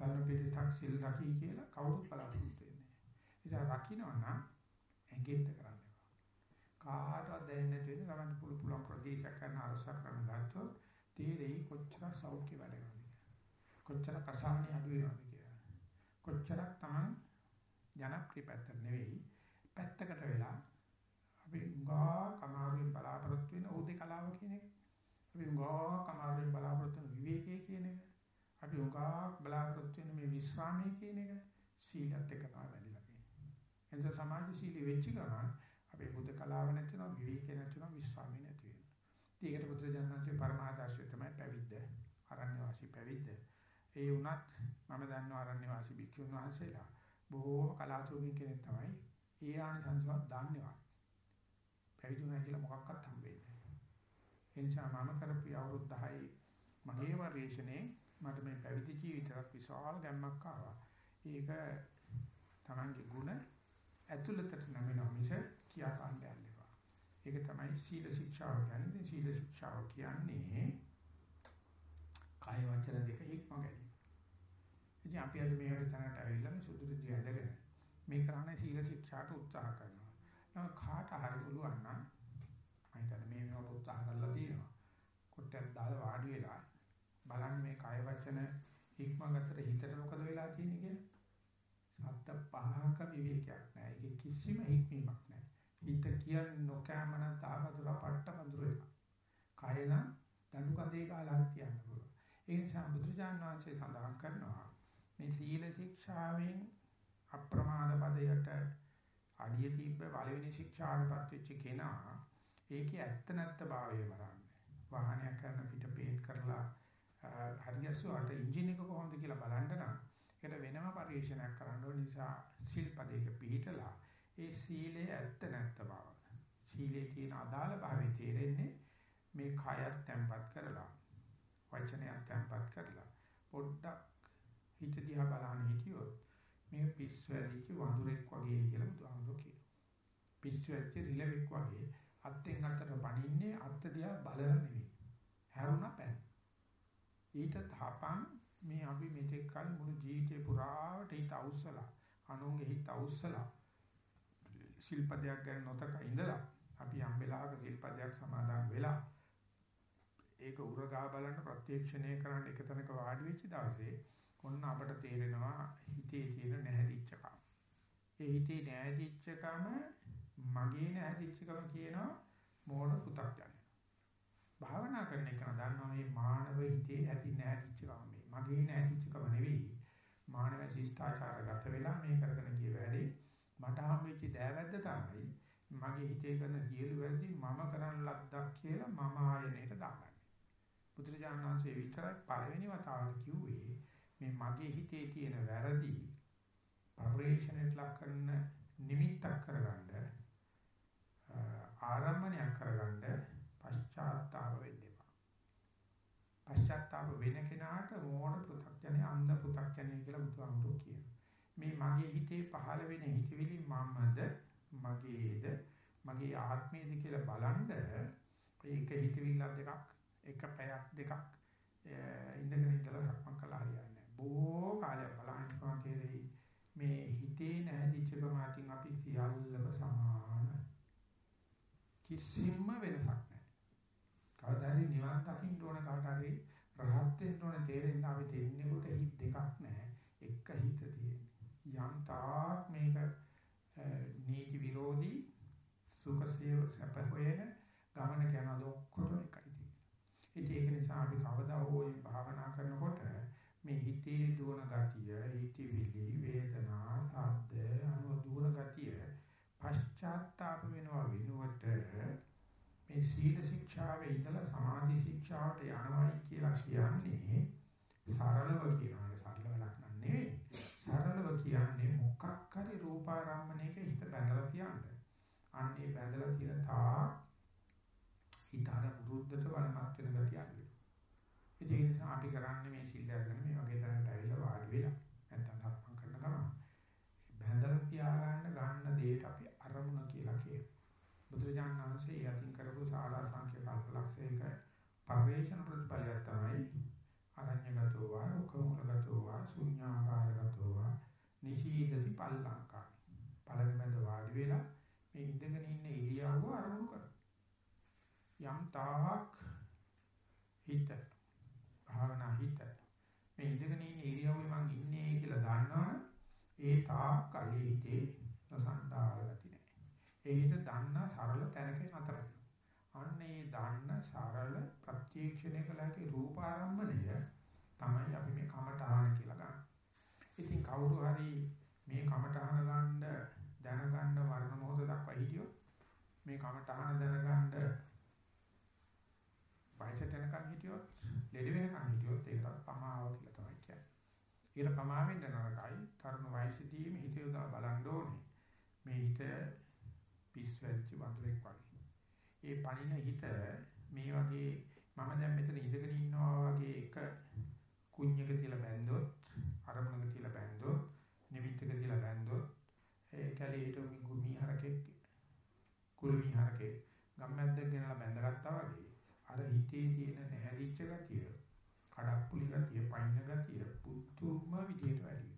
තරුණ පිරිසක් සිල් රකී කියලා කවුරුත් බලාපොරොත්තු වෙන්නේ නැහැ. ඒ නිසා රකින්නවා නම් ඇඟෙන්න කරන්න එපා. කාටවත් දැනෙන්නේ නැති වෙන ගමන් පුළු පුළුවන් ප්‍රදේශයක් කරන අරසක් කරන ගත්තොත් තීරේ කොච්චර සෞඛ්‍ය වැඩ කරනවද කොච්චර කසාහනේ අඩු වෙනවද කොච්චරක් Taman ජනප්‍රිය පැත්තට නෙවෙයි පැත්තකට වෙලා අපි උගා කමාරුවෙන් බලාපොරොත්තු වෙන උදේ කලාව කියන එක. අපි උගා කමාරුවෙන් බලාපොරොත්තු වෙන විවේකයේ කියන එක. අපි උගා බලාපොරොත්තු වෙන මේ විශ්‍රාමයේ කියන එක සීලත් එක්ක තමයි වැදිලා තියෙන්නේ. එතන සමාජශීලී වෙච්ච ගමන් අපේ උදේ කලාව නැතිනවා විවේකේ නැතිනවා විශ්‍රාමයේ නැති වෙනවා. ඒකට බුදුරජාණන්සේ පරමාදර්ශය තමයි පැවිද්ද. අරණ්‍ය වාසී පැවිද්ද. ඒ වුණත් මම දන්නවා ආරණ්‍ය වාසී භික්ෂුන් වහන්සේලා බොහෝම කලාතුරකින් කෙනෙක් තමයි. ඒ ආනිසංසවත් දන්නේවා. පැවිදුණා කියලා මොකක්වත් හම්බෙන්නේ නැහැ. ඒ නිසා මම කරපු අවුරුදු 10 මගේ වර්ෂණේ මට මේ පැවිදි ජීවිතයක් විශාල ගැම්මක් ආවා. ඒක තමන්ගේ ಗುಣ ඇතුළතට නැමෙනවා මිස කියා ගන්න යන්න එපා. ඒක තමයි සීල ශික්ෂාව කියන්නේ. සීල ශික්ෂාව කියන්නේ කාය වචන දෙක හික්ම ගැනීම. ඉතින් අපි අද මේ වගේ තැනකට ඇවිල්ලා මේ සුදුසු දිය ඇදගෙන මේ කරන්නේ සීල ශික්ෂාට උත්සාහ කරනවා. නම කාට හරි පුළුවන් නම් මම හිතන්නේ මේ වෙනකොට උත්සාහ කරලා තියෙනවා. කොටයක් දාලා වාඩි වෙලා බලන්න මේ කාය වචන හික්ම ගතට හිතට මොකද වෙලා තියෙන්නේ කියලා. සත්ත පහක විවේකයක් නැහැ. ඒකේ කිසිම හික්මීමක් නැහැ. හිත කියන්නේ නොකෑමන තාවදුර පට්ට වඳුර එක. කය නම් දණු කඳේ කාලා තියන්න පුළුවන්. ඒ නිසා බුදුජාන් වහන්සේ සඳහන් කරනවා මේ සීල ශික්ෂාවෙන් අප්‍රමාද පදයට අඩිය තිබ්බ පළවෙනි ශික්ෂාවටපත් වෙච්ච කෙනා ඒකේ ඇත්ත නැත්ත භාවය බලන්නේ. වාහනයක් කරන පිට පේන්ට් කරලා හරියස්සුවට එන්ජින් එක කොහොමද කියලා බලන්න නම් ඒකට වෙනම පරිශීලනයක් කරන්න ඕන නිසා සිල්පදයක පිළිතලා ඒ සීලයේ ඇත්ත නැත්ත බව සීලේ තියෙන අදාළ භාවය තේරෙන්නේ මේ කයත් තැම්පත් කරලා වචනයත් තැම්පත් කරලා පොඩ්ඩක් හිත දිහා බලන්න හිටියොත් මේ පිස්සු ඇදිච්ච වඳුරෙක් වගේ කියලා බුදුහාමුදුරුවෝ කියනවා. පිස්සු ඇදිච්ච රිලෙවෙක් වගේ අත්ෙන් අතට පනින්නේ අත් දිහා බලලා නෙවෙයි. හැරුණා පැන. ඊට තපන් මේ අපි මෙතෙක් කල මුළු ජීවිතේ පුරාවට හිත අවුස්සලා අනුන්ගේ හිත අවුස්සලා ශිල්පදයක් ගැන නොතක ඉඳලා අපි යම් වෙලාවක ශිල්පදයක් සමාදන් වෙලා ඒක උරගා බලන්න ප්‍රත්‍යක්ෂණය කරන්න එක තැනක වාඩි වෙච්ච දවසේ ඔන්න අපට තේරෙනවා හිතේ තියෙන නැහැදිච්චකම. ඒ හිතේ නැහැදිච්චකම මගේ නැහැදිච්චකම කියනවා මෝඩ පු탁ජනය. භාවනා කරන එක දන්නවා මේ මානව හිතේ ඇති නැහැදිච්චකම මේ. මගේ නැහැදිච්චකම නෙවෙයි. මානව ශිෂ්ටාචාරගත වෙලා මේ කරගෙන ගිය වැඩේ මට හම්බෙච්ච දෑවැද්ද තමයි මගේ හිතේ කරන සියලු වැරදි මම කරන් ලද්දක් කියලා මම ආයනයට දාගන්න. බුදුරජාණන් වහන්සේ විතරක් පළවෙනි වතාවට කිව්වේ මේ මගේ හිතේ තියෙන වැරදි පරිශ්‍රණයට ලක් කරන නිමිත්තක් කරගන්න ආරම්භණයක් කරගන්න පශ්චාත්තාප වෙන්න එපා. පශ්චාත්තාප වෙන කෙනාට මෝඩ පෘථග්ජනේ අන්ධ පෘථග්ජනේ කියලා බුදුහාමුදුරුවෝ කියනවා. මේ මගේ හිතේ පහළ වෙන හිතවිලි මමද මගේද මගේ ආත්මයේද කියලා බලන්න ඒක හිතවිල්ල දෙකක් එක පැයක් දෙකක් ඉඳගෙන ඉඳලා සක්මන් කළා හරියන්නේ නැහැ. බොහෝ කාලයක් බලහින්නවා තේරෙයි මේ හිතේ නැහැදිච්චකම අතින් අපි සියල්ලම සමාන. කිසිම වෙනසක් නැහැ. කවදා හරි නිවන් දකින්න ඕන කාට හරි රහත් වෙන්න ඕන තේරෙන්න අපි දෙන්නේ කොට හිත දෙකක් නැහැ. එක හිත තියෙන්නේ. යම් තාක් මේක නීති විරෝධී සුඛසේව සැප හොයන ගමන යනවාද ඔක්කොම එකයි. ඉතින් ඒක නිසා අපි කවදා හෝ මේ භාවනා කරනකොට මේ හිතේ දුවන ගතිය, හිතවිලි, වේදනා, සද්ද, අනුව දුවන ගතිය පශ්චාත්තාප වෙනවා වෙනුවට මේ සීල ශික්ෂාවේ ඉඳලා සමාධි ශික්ෂාවට යනවායි කියලා කියන්නේ සරලව කියනවා. සරල වැඩක් නෙවෙයි. සරලව කියන්නේ මොකක් හරි රූපාරම්මණයක හිත බැඳලා තියන්න. අන්නේ බැඳලා තියෙන තා හිත අර වෘද්ධට වලමත් වෙන ගතිය අඩු වෙනවා. ඒ නිසා අපි කරන්නේ මේ සිල් අරගෙන මේ වගේ තැනකට ඇවිල්ලා වාඩි වෙලා නැත්නම් ධර්මම් කරන ගමන් බැඳලා තියාගන්න ගන්න දෙයට අපි අරමුණ කියලා කියනවා. බුදුරජාණන් වහන්සේ යතින් කරපු සාරා සංඛ්‍ය කල්පලක්ෂයක පරිවේෂණ ප්‍රතිපලයක් තමයි අරඤ්‍යගතෝ වා රුකමූලගතෝ වා ශුඤ්ඤාකාරගතෝ වා නිශීදති පල්ලංකා. පළවෙනිද වාඩි වෙලා මේ ඉඳගෙන ඉන්න ඉරියව්ව අරමුණු කරනවා. යම් තාක් හිත භාවනා හිත මේ ඉඳගෙන ඉන්න ඉරියව්වේ මං ඉන්නේ කියලා දන්නවනම් ඒ තාක් කලී හිතේ නොසන්ඩාල ගති නැහැ. ඒ හිත දන්න සරල තැනක නතර වෙනවා. අන්න ඒ දන්න සරල ප්‍රත්‍යක්ෂණය කළාගේ රූපාරම්මණය තමයි අපි මේ කමඨාන කියලා ගන්න. ඉතින් කවුරු හරි මේ කමඨාන ගන්න දැනගන්න වර්ණ මොහොත දක්වා හිටියොත් මේ කමඨාන දැනගන්න වයසට යනකන් හිටියොත්, ලෙඩ වෙනකන් හිටියොත් ඒකට පමාව කියලා තමයි කියන්නේ. ඒකට පමාවෙන්න නරකයි. තරුණ වයසේදීම හිත යොදා බලන්න ඕනේ. මේ හිත පිස්සු වෙච්ච වඳුරෙක් වගේ. ඒ පණින හිත මේ වගේ මම දැන් මෙතන ඉඳගෙන ඉන්නවා වගේ එක කුණ්‍යක තියලා බැන්දොත්, අරමුණක තියලා බැන්දොත්, නිමිත්තක තියලා බැන්දොත් ඒ කැලේ හිටු මිහරකෙක් කුළු මිහරකේ ගම්මැද්දක් ගෙනලා බැඳගත්තා වගේ. අර හිතේ තියෙන නැහැදිච්ච ගතිය, කඩප්පුලි ගතිය, පයින් ගතිය පුදුම විදියට වැඩි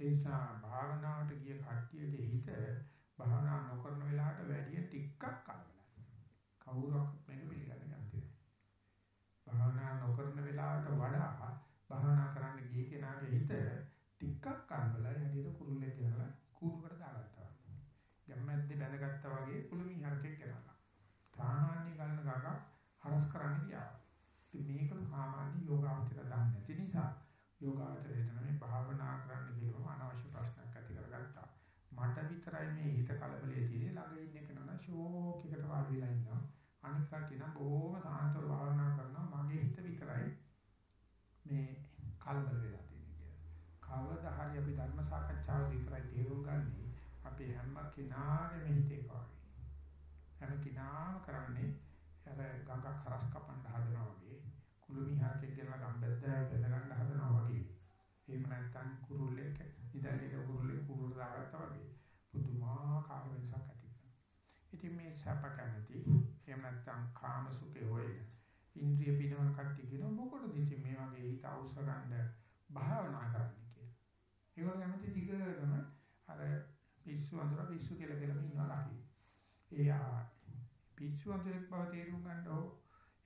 ඒ නිසා භාවනාවට ගිය කට්ටියගේ හිත භාවනා නොකරන වෙලාවට වැඩි ටිකක් කලබලයි. කවුරක්වත් මේක පිළිගන්නේ නැති භාවනා නොකරන වෙලාවට වඩා භාවනා කරන්න ගිය කෙනාගේ හිත ටිකක් කලබලයි හරියට කුරුල්ලෙක් කියලා කූඩුකට දාගත්තා වගේ. ගැම්මැද්දේ බැඳගත්තා වගේ කුළුමි හරකෙක් කරනවා. සාමාන්‍ය ගලන ගගක් හරස් කරන්න ගියා. ඉතින් මේක සාමාන්‍ය යෝගාවචර දන්නේ නැති නිසා යෝගාවචරය හිතන මේ භාවනා කරන්න ගිහම අනවශ්‍ය ප්‍රශ්නයක් ඇති කරගත්තා. මට විතරයි මේ හිත කලබලයේ තියෙන්නේ ළඟ ඉන්න කෙනා ෂෝක් එකට වාඩි වෙලා ඉන්නවා. අනික කටින බොහොම තාන්තර භාවනා කරනවා මගේ හිත විතරයි මේ කලබල වෙලා තියෙන්නේ කියලා. කවදා හරි අපි ධර්ම සාකච්ඡාව විතරයි තේරුම් ගන්නේ අපි හැම කෙනාගේම හිතේ කාගේ හැම කිනාම කරන්නේ අර ගඟක් හරස් කපන්න හදනවා වගේ කුළුමි හරකෙක් ගෙනලා ගම්බැද්ද බැඳ ගන්න හදනවා වගේ. එහෙම නැත්නම් කුරුල්ලෙක් ඉදලේ කුරුල්ලෙක් කුරුල්ල දාගත්තා වගේ පුදුමාකාර වෙනසක් ඇති කරනවා. ඉතින් මේ සැප කැමැති එහෙම නැත්නම් කාම සුඛේ හොයන ඉන්ද්‍රිය පිනවන කට්ටිය කියන මොකටද ඉතින් මේ වගේ හිත අවශ්‍ය ගන්න භාවනා කරන්න කියලා. ඒගොල්ලෝ කැමති දිගටම අර පිස්සු අඳුර පිස්සු කියලා කියලාම ඉන්නවා ලකි. එයා පිස්සු අඳුරක් බව තේරුම් ගන්න ඕ.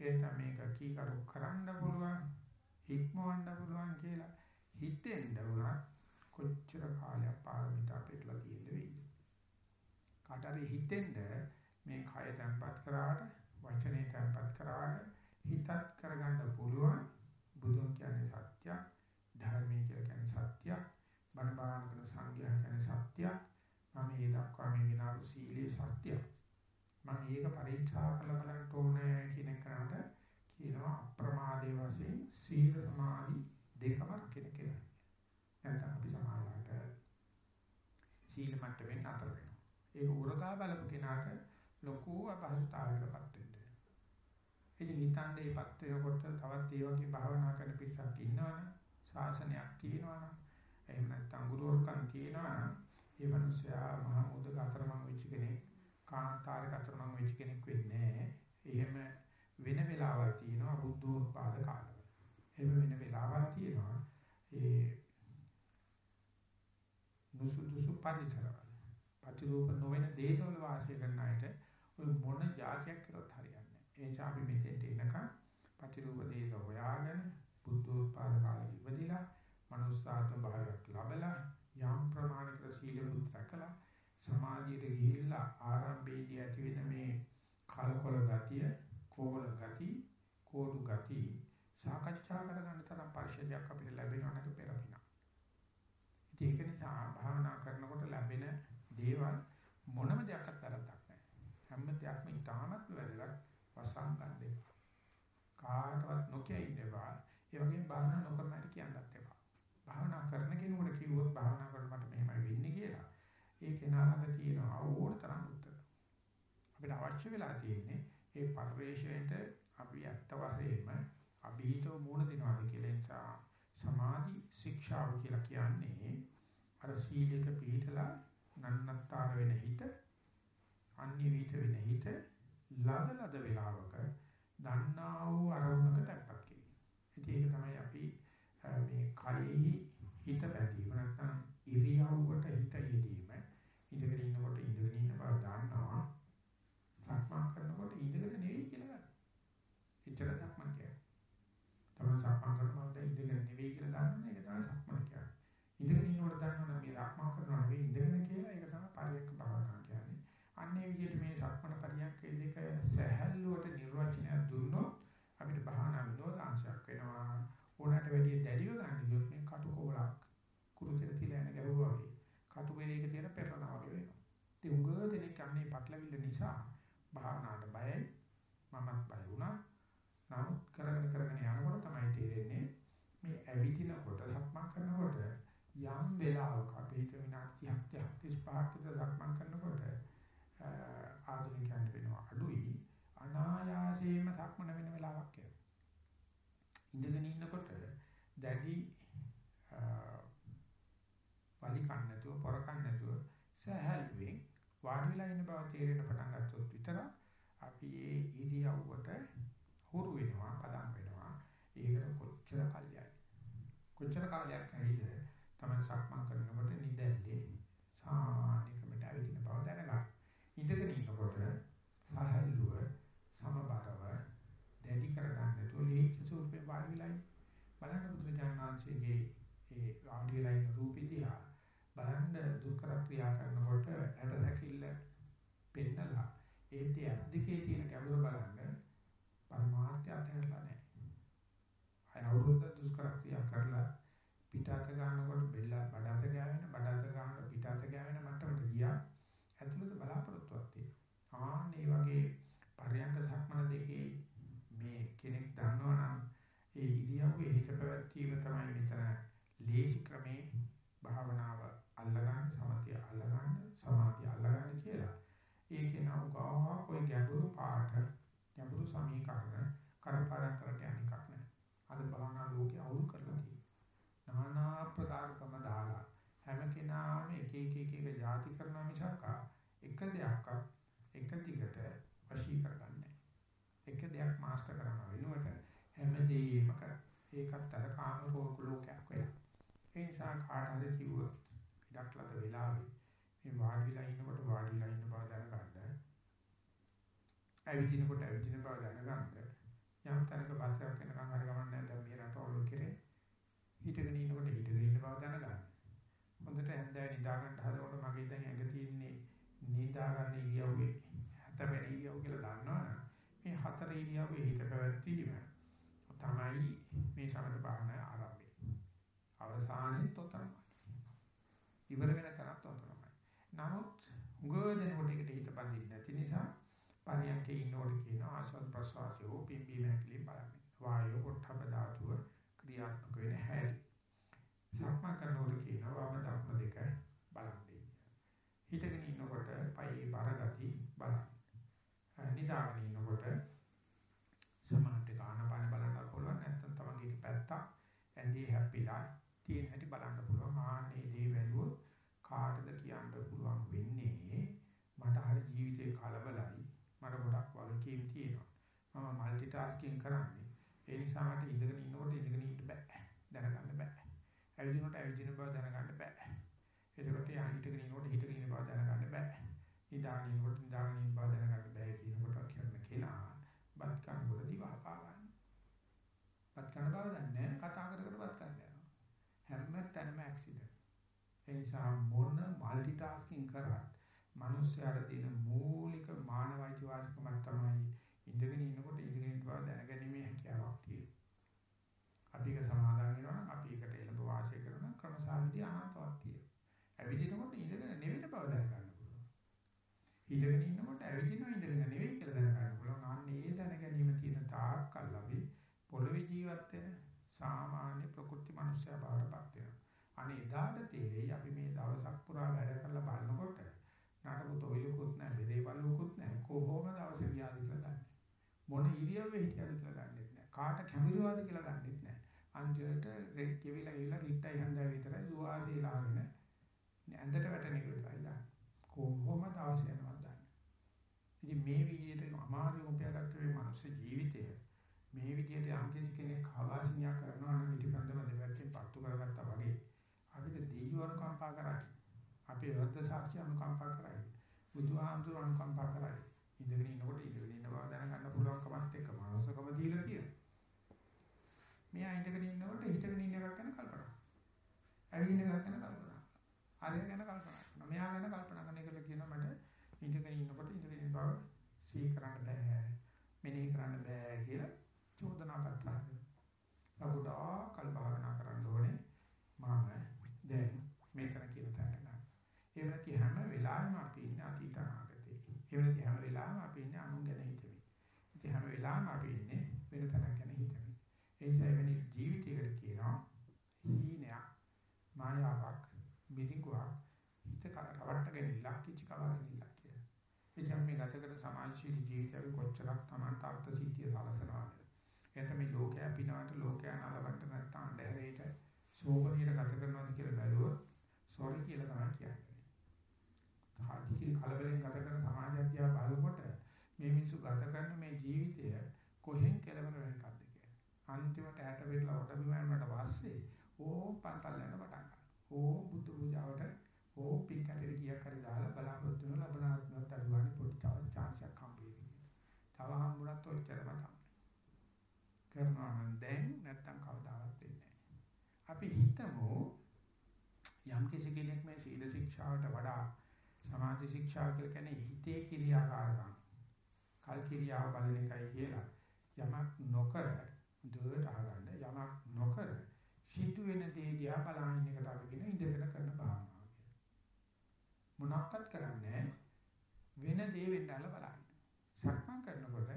එතන මේක කීකරු කරන්න පුළුවන් හික්මවන්න පුළුවන් කියලා හිතෙන්න උනත් කොච්චර කාලයක් පාරමිතා පෙරලා තියෙන්න වෙයිද? කාට හරි හිතෙන්න මේ කය තැම්පත් කරාට වචනේ තැම්පත් කරාට හිතත් කරගන්න පුළුවන්. බුදුන් කියන්නේ සත්‍යයක් ධර්මයේ කියලා කියන්නේ සත්‍යයක්. බණ භාවනා කරන සංඝයා කියන්නේ සත්‍යයක් මම මේ දක්වා මේ විනාඩු සීලේ සත්‍යයක් මම ඒක පරීක්ෂා කරලා බලන්න ඕනේ කියන එකට කියනවා අප්‍රමාදයේ වශයෙන් සීල සමාධි දෙකම රකින්න කියලා. නැත්නම් අපි සමාජයට සීල මට්ටමින් අතර වෙනවා. ඒක උරගා බලපු කෙනාට ලොකු අපහසුතාවයකටපත් වෙනවා. ඉතින් හිතන්නේ මේපත් වෙනකොට තවත් ඒ වගේ භාවනා කරන පිරිසක් ඉන්නවනම් ශාසනයක් තියෙනවනම් එහෙම නැත්නම් ගුරුවරුකම් තියෙනවනම් ඒ මිනිස්සයා මහා මොදක අතරමං වෙච්ච කෙනෙක් කාන්තාරයක අතරමං වෙච්ච කෙනෙක් වෙන්නේ එහෙම වෙන වෙලාවල් තියෙනවා බුද්ධෝත්පාද කාලවල. එහෙම වෙන වෙලාවල් තියෙනවා ඒ නුසුදුසු පරිසරවල. ප්‍රතිරූප නොවන දේවල් වාසය කරන අයට ඔය මොන જાතියක් කරොත් හරියන්නේ නැහැ. ඒ නිසා අපි මෙතෙන්ට එනකන් ප්‍රතිරූප දේශ හොයාගෙන බුද්ධෝත්පාද කාලෙ ඉවදිලා මනුස්සාත්ම භාවයක් ලැබලා යම් ප්‍රමාණයකට සීල බුත් රැකලා සමාධියට ගිහිල්ලා ආරම්භයේදී ඇති වෙන මේ කලකොල ගතිය, කෝවල ගති, කෝඩු ගති සාකච්ඡා කරගන්න තරම් පරිශ්‍රයක් අපිට ලැබෙනවා නේද පෙරපිනා. ඉතින් ඒක නිසා භාවනා කරනකොට ලැබෙන දේවල් මොනම දෙයක්වත් වැරද්දක් නැහැ. හැම දෙයක්ම ඉතාමත් වැදගත් වසං ගන්න එපා. කාටවත් නොකිය ඉන්නවා. ඒ වගේම භාවනා නොකරන අයට කියන්නත් එපා. භාවනා කරන කෙනෙකුට කිව්වොත් භාවනා කරනකොට මෙහෙමයි වෙන්නේ කියලා. ඒ කෙනා ළඟ තියෙන ඕන තරම් උත්තර. අපිට අවශ්‍ය වෙලා තියෙන්නේ ඒ පරිවේශයට අපි අත්ත වශයෙන්ම අභීතව මූණ දෙනවාද කියලා නිසා සමාධි ශික්ෂාව කියලා කියන්නේ අර සීලයක පිළිතලා නන්නත්තර වෙන හිත අන්‍ය විත වෙන හිත ලද ලද වේලාවක දන්නා වූ අරමුණක තැම්පත් කිරීම. ඒක තමයි අපි මේ කයෙහි හිත පැතීම නැත්නම් ඉරියව්වට හිත යෙදීම ඉඳගෙන ඉන්නකොට ඉඳගෙන ඉන්න බව දන්නවා සක්මන් කරනකොට ඉඳගෙන නෙවෙයි කියලා ගන්න. එච්චර සක්මන් කියන්නේ. තමයි සක්මන් කරනකොට ඉඳගෙන නෙවෙයි කියලා දන්නවනේ ඒක තමයි සක්මන් කියන්නේ. ඉඳගෙන ඉන්නකොට දන්නවනේ මේ සක්මන් කරනවා නෙවෙයි ඉඳගෙන කියලා ඒක තමයි පරියක්ක භාවනාව කියන්නේ. අන්නේ විදිහට මේ සක්මන පරියක්ක දෙක සැහැල්ලුවට නිර්වචනය දුන්නොත් අපිට භාවනා විනෝදාංශයක් වෙනවා. ඕනට වැඩිය දැඩිව ගන්න ගියොත් මේ කටුකොලක් කුරුසෙට තියලා යන ගැහුවා වගේ කටු බෙරේක තියලා පෙරනවා වගේ වෙනවා. ඉතින් උගව දෙනෙක් අන්නේ පටලවිල්ල නිසා භාවනාවට බයයි මමත් බය වුණා. නමුත් කරගෙන කරගෙන යනකොට තමයි තේරෙන්නේ මේ ඇවිදිනකොට සක්මන් කරනකොට යම් වෙලාවක අපි හිත විනාඩි 30ක් 35ක් විතර සක්මන් කරනකොට ආධුනිකයන්ට වෙනවා අඩුයි අනායාසයෙන්ම සක්මන වෙන වෙලාවක් එනවා. ඉඳගෙන ඉන්නකොට දැඩි වලි කන්න නැතුව පොර කන්න නැතුව සහැල්ුවෙන් වාඩි වෙලා ඉන්න බව තේරෙන පටන් ගත්තොත් විතර අපි ඒ ඉරියව්වට හුරු වෙනවා පදම් වෙනවා. ඒකට කොච්චර කල්යයි කොච්චර කාලයක් ඇයිද? තමයි සක්මන් කරනකොට නිදැල්ලේ සානිකමට ඇවිදින බව දැනගන්න ඉඳගෙන ඉන්නකොට සහැල්ලුව සමබරව දැඩි කරගන්න නැතුව ලීච ස්වරූපේ වාඩි වෙලා බලන්න බුදුරජාණන් වහන්සේගේ ඒ වාඩි වෙලා ඉන්න රූපෙ දිහා බලන්න දුක්කර ක්‍රියා කරනකොට ඇට සැකිල්ල පෙන්නලා ඒත් ඒ අද්දිකේ තියෙන ගැඹුර බලන්න පරමාර්ථය අතහැරලා නැහැ. අය අවුරුද්ද දුෂ්කර ක්‍රියා කරලා පිටාත ගන්නකොට බෙල්ල බඩාත ගෑවෙන බඩාත ගන්නකොට පිටාත ගෑවෙන මට්ටමට ගියා. ඇතුළත බලාපොරොත්තුවක් තියෙනවා. ආන් මේ වගේ පරයන්ක සක්මන දෙකේ මේ කෙනෙක් දන්නවනම් ඒ ඉරියව්වේ හිත පැවැත්වීම තමයි මෙතන ලේසි ක්‍රමේ භාවනාව අල්ලගන්න සමතිය අල්ලගන්න සමාධිය අල්ලගන්න කියලා. ඒකේ නම් ගාවා કોઈ ගැඹුරු පාඩ ගැඹුරු සමීකරණ කරපාඩම් කරට යන එකක් නෑ. අද භාවනා ලෝකේ අවුල් කරලා තියෙනවා. নানা ප්‍රකාරකම දාලා හැම කෙනාම එක එක එක එක ಜಾති කරනවා මිසක් එක දෙයක්වත් එක දිගට වශී කරගන්නේ නෑ. එක දෙයක් මාස්ටර් කරනවා වෙනුවට හැමදේම කර. ඒකත් අර කාම රෝග ලෝකයක් වෙලා. ඒ නිසා කාට හරි කිව්වොත් ඉඩක් ලද වෙලාවේ මේ වාඩි වෙලා ඉන්නකොට වාඩි වෙලා ඉන්න බව දැනගන්න. ඇවිදිනකොට ඇවිදින බව දැනගන්න. යම් තැනක බස්සක් වෙනකන් හරි ගමන් නැහැ දැන් මේ රටවල කෙරේ. හිටගෙන ඉන්නකොට හිටගෙන ඉන්න බව දැනගන්න. හොඳට ඇඳලා නිදා ගන්න හදනකොට මගේ දැන් ඇඟ තියෙන්නේ නිදා ගන්න ඉරියව්වේ හතවෙනි ඉරියව් කියලා දන්නවනම් මේ හතර ඉරියව්වේ හිත පැවැත්වීම තමයි මේ සමත භාවනාවේ ආරම්භය. අවසානයේ තොතරමයි. ඉවර වෙන තරත් තොතරමයි. නමුත් උගදෙනකොට එකට හිත බඳින්නේ නැති නිසා පරියන්කේ ඉන්නකොට කියන ආස්වාද ප්‍රසවාසයෝ පිම්බීම හැකිලි බලන්නේ. වායෝ පොට්ටබ ධාතුව ක්‍රියාත්මක වෙන හැටි. සක්මන් කරනකොට කියන වම දක්ම දෙක බලන්නේ. හිතගෙන ඉන්නකොට පයේ බර ගති බලන්න. නිදාගෙන ඉන්නකොට සමාහට ආනපාන බලන්න පුළුවන් නැත්නම් තමන්ගේ පැත්තක් ඇඳේ හැප්පිලා තියෙන හැටි බලන්න පුළුවන්. ආන්නේ දේ වැළුවොත් කාටද කියන්න පුළුවන් වෙන්නේ මට හරි ජීවිතේ කලබලයි. මට ගොඩක් වගකීම් තියෙනවා. මම মালටි ටාස්කින් කරන්නේ. ඒ නිසා මට ඉඳගෙන ඉන්නකොට ඉඳගෙන ඉන්න බෑ. දැනගන්න බෑ. ඇවිදිනකොට ඇවිදින බව දැනගන්න බෑ. එතකොට යා හිටගෙන ඉන්නකොට හිටගෙන ඉන්න බව දැනගන්න බෑ. නිදාගෙන ඉන්නකොට නිදාගෙන ඉන්න බව දැනගන්න බෑ කියනකොට කියන කෙනා බත් කනකොට දිවා පා ගන්න. බත් කන බව දන්නේ කතා කර කර බත් කන්න යනවා. හැම තැනම ඇක්සිඩන්ට්. ඒ නිසා මොන মালටි ටාස්කින් කරත් මිනිස්යාට තියෙන මූලික මානවයිති වාසිකමක් තමයි ඉඳගෙන ඉන්නකොට ඉඳගෙන ඉන්න බව දැනගැනීමේ හැකියාවක් තියෙනවා. අපි ඒක සමාදන් වෙනවා නම් අපි ඒකට එළඹ වාසය කරන ක්‍රමසාවිදි අනන්තවත් තියෙනවා. ඇවිදිනකොට ඉඳගෙන නෙවෙන බව දැනගන්න පුළුවන්. හිටගෙන ඉන්නකොට ඇවිදිනවා ඉඳගෙන නෙවෙයි කියලා දැනගන්න පුළුවන්. අන්න ඒ දැනගැනීම තියෙන තාක්කල් අපි පොළවේ ජීවත් වෙන සාමාන්‍ය ප්‍රකෘති මනුස්සයා බවටපත් වෙනවා. අනේ එදාට තේරෙයි අපි මේ දවසක් පුරා වැඩ කරලා බලනකොට නටපු තොইলකුත් නැහැ, බෙදේ බලුකුත් නැහැ. කොහොම දවසේ ගියාද කියලා දන්නේ. මොන ඉරියව්වේ හිටියද කියලා දන්නේ නැහැ. කාට කැමිරුවාද කියලා දන්නේ නැහැ. අන්තිමට රෙඩ් කෙවිලා ගිහලා රිට්ටයි හන්දා විතරයි සුවාසීලාගෙන ඇඳට වැටෙන එක විතරයි දන්නේ. කොහොම දවසේ යනවද දන්නේ. ඉතින් මේ විදිහට අමාරු උපයාගත්ත මේ මනුස්ස ජීවිතය මේ විදිහට යම් කෙනෙක් ආවාසිනිය කරනවා නම් පිටිපන්දම දෙපැත්තෙන් පත්තු කරගත්තා වගේ අපිට දෙවියෝ අනුකම්පා කරයි. අපේ හෘද සාක්ෂි අනුකම්පා කරයි. බුදුහාමුදුර අනුකම්පා කරයි. ඉඳගෙන ඉන්නකොට ඉඳගෙන ඉන්න බව දැනගන්න පුළුවන්කමත් එක්ක මානසකම දීලා තියෙනවා. මෙයා ඉඳගෙන ඉන්නකොට හිටගෙන ඉන්න එකක් ගැන කල්පනා. ඇවිදින එකක් ගැන කල්පනා. ආරය ගැන කල්පනා කරනවා. මෙයා ගැන කල්පනා කරන එකට කියනවා මට ඉඳගෙන ඉන්නකොට ඉඳගෙන ඉන්න බව සිහි කරන්න බෑ. මෙනෙහි කරන්න බෑ කියලා චෝදනා කරනවා. ලබුදා කල් භාවනා කරන්න ඕනේ. මම දැන් මෙතන කියන තැනට ගන්න. ඒ වෙනති හැම වෙලාවෙම අපි ඉන්නේ අතීත අනාගතේ. ඒ වෙනති හැම වෙලාවෙම අපි ඉන්නේ අනුන් ගැන හිතමින්. ඉතින් හැම වෙලාවෙම අපි ඉන්නේ වෙන තැනක් ගැන හිතමින්. ඒ නිසා වෙනි ජීවිතයකට කියනවා හීනයක්, මායාවක්, මිරිඟුවක්, හිත රවට්ටගෙන ඉලක්ක කිචි කවගෙන ඉලක්ක කියලා. ඒ කියන්නේ මේ ගත කරන සමාජශීලී ජීවිතය කොච්චරක් Taman තාර්ථ සිද්ධිය සලසනවාද? එතන මේ ලෝකයා පිනවට ලෝකයා නලවන්න නැත්නම් අන්ධහැරේට සෝබනියට ගත කරනවාද කියලා බැලුවොත් සෝරි කියලා තමයි කියන්නේ. සාධිකේ කලබලෙන් ගත කරන සමාජ අධ්‍යාප බලනකොට මේ මිනිස්සු ගත කරන මේ ජීවිතය කොහෙන් කෙලවර වෙන එකක්ද කියලා. අන්තිමට ඇට වෙලා කොට බිමන්නට පස්සේ ඕ පන්තල් යන පටන් ගන්නවා. ඕ බුදු පූජාවට ඕ පින්කඩේට ගියක් හරි දාලා බලාපොරොත්තු වෙන ලබනාත්මත් අඩුවානේ පොඩි තව chance එකක් හම්බෙයි. තව හම්බුණත් ඔච්චරම තමයි. කරනවා නම් දැන් නැත්තම් කවදාවත් වෙන්නේ අපි හිතමු යම් කිසි කෙනෙක් මේ සීල ශික්ෂාවට වඩා සමාධි ශික්ෂාව කියලා කියන්නේ හිතේ ක්‍රියාකාරකම් කල් ක්‍රියාව බලන එකයි කියලා යමක් නොකර දුරට අහගන්න යමක් නොකර සිටු වෙන දේ දිහා බලන එකට අපි කියන ඉඳගෙන කරන භාවනාව කියලා. මොනක්වත් කරන්නේ වෙන දේ වෙන්නලා බලන්න. සක්මන් කරනකොට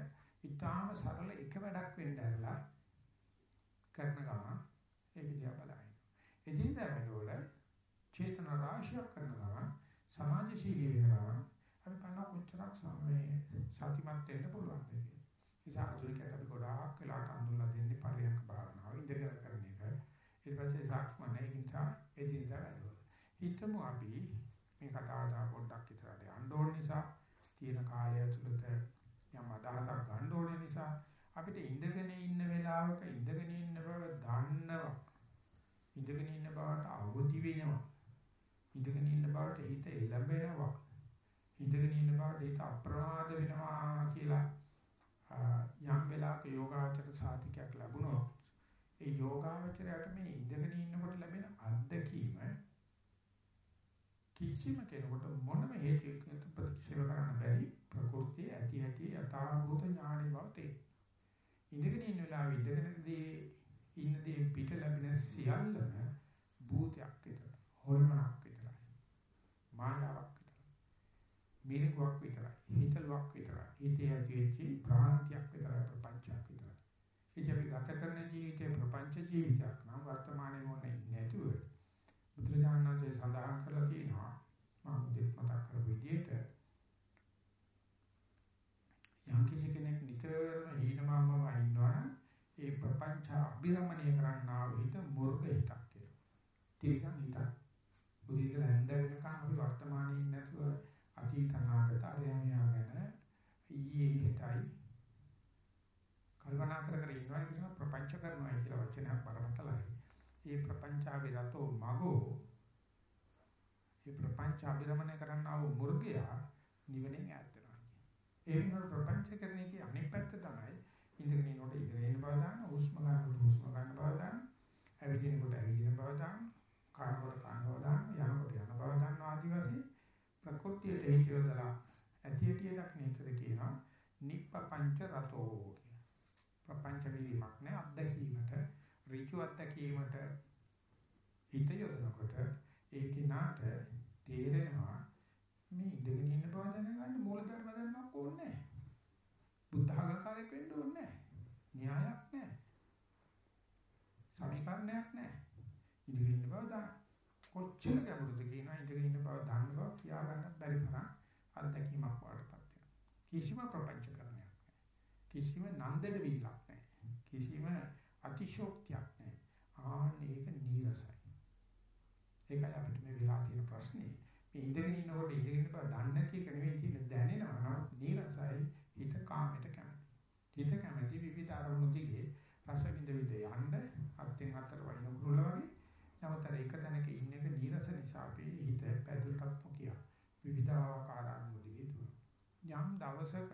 ඊටාම සරල එක වැඩක් වෙන්න ඇරලා කරන ගමන් ඒක දිහා බලන්න. එදිනදා වැඩවල චේතන රාශියක් කරනවා සමාජශීලී වෙනවා අපි බලන කොච්චරක් සමේ සතිමත් වෙන්න පුළුවන්ද කියලා. නිසා ආධුනිකයට අපි ගොඩාක් වෙලාට අඳුල්ලා දෙන්නේ පරියන්ක භාවනාව ඉඳගෙන කරන එක. ඊට පස්සේ සක්මන ඒ නිසා එදිනදා වැඩවල. හිතමු අපි මේ කතාව තව පොඩ්ඩක් ඉස්සරහට යන්න ඕන නිසා තියෙන කාලය ඇතුළත යම් අදහසක් ගන්න ඕන නිසා අපිට ඉඳගෙන ඉන්න වෙලාවක ඉඳගෙන ඉන්න බව දන්නවා. ඉඳගෙන ඉන්න බවට අවදි වෙනවා. ඉඳගෙන ඉන්න බවට හිත එළඹෙනවා. ඉඳගෙන ඉන්න බවට හිත අප්‍රමාද වෙනවා කියලා යම් වෙලාවක යෝගාචර සාතිකයක් ලැබුණොත් ඒ යෝගාචරයට මේ ඉඳගෙන ඉන්නකොට ලැබෙන අත්දැකීම කිසිම කෙනෙකුට මොනම හේතුවකින් ප්‍රතික්ෂේප කරන්න බැරි ප්‍රകൃතිය ඇති ඇති යථාභූත ඥානෙ බව තේ. ඉඳගෙන ඉන්න වෙලාවෙ ඉඳගෙනදී ඉන්නදී පිට ලැබෙන සියල්ලම භූතයක් විතරයි. හොල්මනක් විතරයි. මායාවක් මිරිඟුවක් විතරයි. හිතලුවක් විතරයි. හිතේ ඇති වෙච්ච ප්‍රාන්තියක් විතරයි ප්‍රපංචයක් විතරයි. ඉතින් අපි ගත කරන ජීවිතේ ප්‍රපංච ජීවිතයක් නම් වර්තමානයේ මොනේ නැතුව බුදුරජාණන් වහන්සේ සඳහන් කරලා තියෙනවා මම දෙත් මතක් කරපු විදිහට යම් කිසි කෙනෙක් නිතරම හීනමාමව ඉන්නවනම් ඒ ප්‍රපංච අභිරමණය කරන්නා වූ හිත මුර්ග හිතක් කියලා. තිරසන් හිතක්. බුද්ධිලා හැන්දගෙනකන් අපි වර්තමානයේ ඉන්නේ නැතුව අතීත අනාගත අරයමියා ගැන ඊයේ හෙටයි කල්පනා කර කර ඉන්නවා කියන ප්‍රපංච කරනවා කියලා වචනයක් බරපතලයි. මේ ප්‍රපංචාවේ රතෝ මගෝ මේ ප්‍රපංච අභිරමණය කරන්නා වූ මුර්ගයා නිවනෙන් ඈත් වෙනවා. ඒ වෙනකොට ප්‍රපංච කරන එකේ අනිත් පැත්ත තමයි ඉඳගෙන ඉන්නකොට ඉඳගෙන ඉන්න බව දාන්න, හුස්ම ගන්නකොට හුස්ම ගන්න බව දාන්න, ඇවිදිනකොට ඇවිදින බව දාන්න, කනකොට කන බව දාන්න, යනකොට යන බව දාන්න ආදි වශයෙන් ප්‍රകൃතියට හේතුවදලා ඇති ඇති දක්නේතර කියනවා නිප්පංච රතෝ කිය. ප්‍රපංච වීමක් නෑ අත්දැකීමට ඍචු අත්දැකීමට හිත යොදනකොට ඒ කිනාට තේරෙනවා මේ ඉඳගෙන ඉන්න බව දැනගන්න මූලධර්ම දැනනක් ඕනේ නෑ. බුද්ධ ආගමකාරයක් වෙන්න ඕනේ නෑ. න්‍යායක් නෑ. සමීකරණයක් නෑ. ඉඳගෙන ඉන්න බව දාන්න. කොච්චර ගැඹුරුද කියනවා ඉඳගෙන ඉන්න බව දන්න බව කියා ගන්නත් බැරි තරම් අත්දැකීමක් වඩපත් වෙනවා. කිසිම ප්‍රපංචකරණයක් නැහැ. කිසිම නන්දන විල්ලක් නැහැ. කිසිම අතිශෝක්තියක් නැහැ. ආන්න ඒක නීරසයි. ඒකයි අපිට මේ වෙලා තියෙන ප්‍රශ්නේ. මේ ඉඳගෙන ඉන්නකොට ඉඳගෙන ඉන්න බව දන්නේ නැති එක නෙවෙයි තියෙන දැනෙනවා. නමුත් නීරසයි හිත කාමයට කැමති. හිත කැමති විවිධ අරමුණු දිගේ රස විඳ විඳ යන්න අත්ෙන් අතර වයින් කුරුල්ල වගේ නමුත් අර එක තැනක ඉන්න එක නීරස නිසා අපි හිත පැදුරටත් නොකිය විවිධාකාර අනුමුදිගේ දුර. යම් දවසක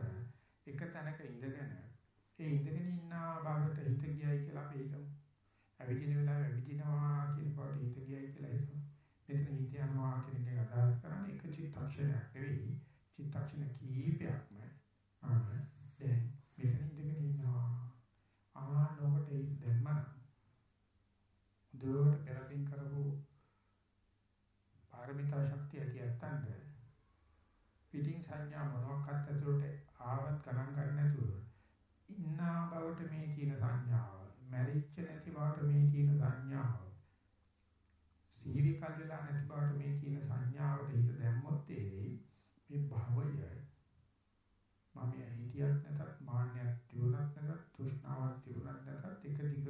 එක තැනක ඉඳගෙන ඒ ඉඳගෙන ඉන්න බවට හිත ගියයි කියලා අපි හිතමු. ඇවිදින වෙලාව ඇවිදිනවා කියන බවට හිත ගියයි කියලා හිතමු. මෙතන හිත යනවා කියන එක අදහස් කරන්නේ එක චිත්තක්ෂණයක් නෙවෙයි. චිත්තක්ෂණ කීපයක්ම ආ දැන් මෙතන ඉඳගෙන ඉන්නවා. ආනෝකට හිත දැම්මම දුරට පෙරපින් කරපු පාරමිතා ශක්තිය ඇති ඇත්තන්ට පිටින් සංඥා මොනක්වත් ඇතුළට ආවත් ගණන් ගන්න නැතුව ඉන්නා බවට මේ තියෙන සංඥාව මැරිච්ච නැති බවට මේ තියෙන සංඥාව සීවි කල් වෙලා නැති බවට මේ තියෙන සංඥාවට හිත දැම්මොත් තේරෙයි මේ භවය මම හිතියත් නැතත් මාන්නයක් තිබුණත් නැතත් තෘෂ්ණාවක් තිබුණත් නැතත් එක දිගට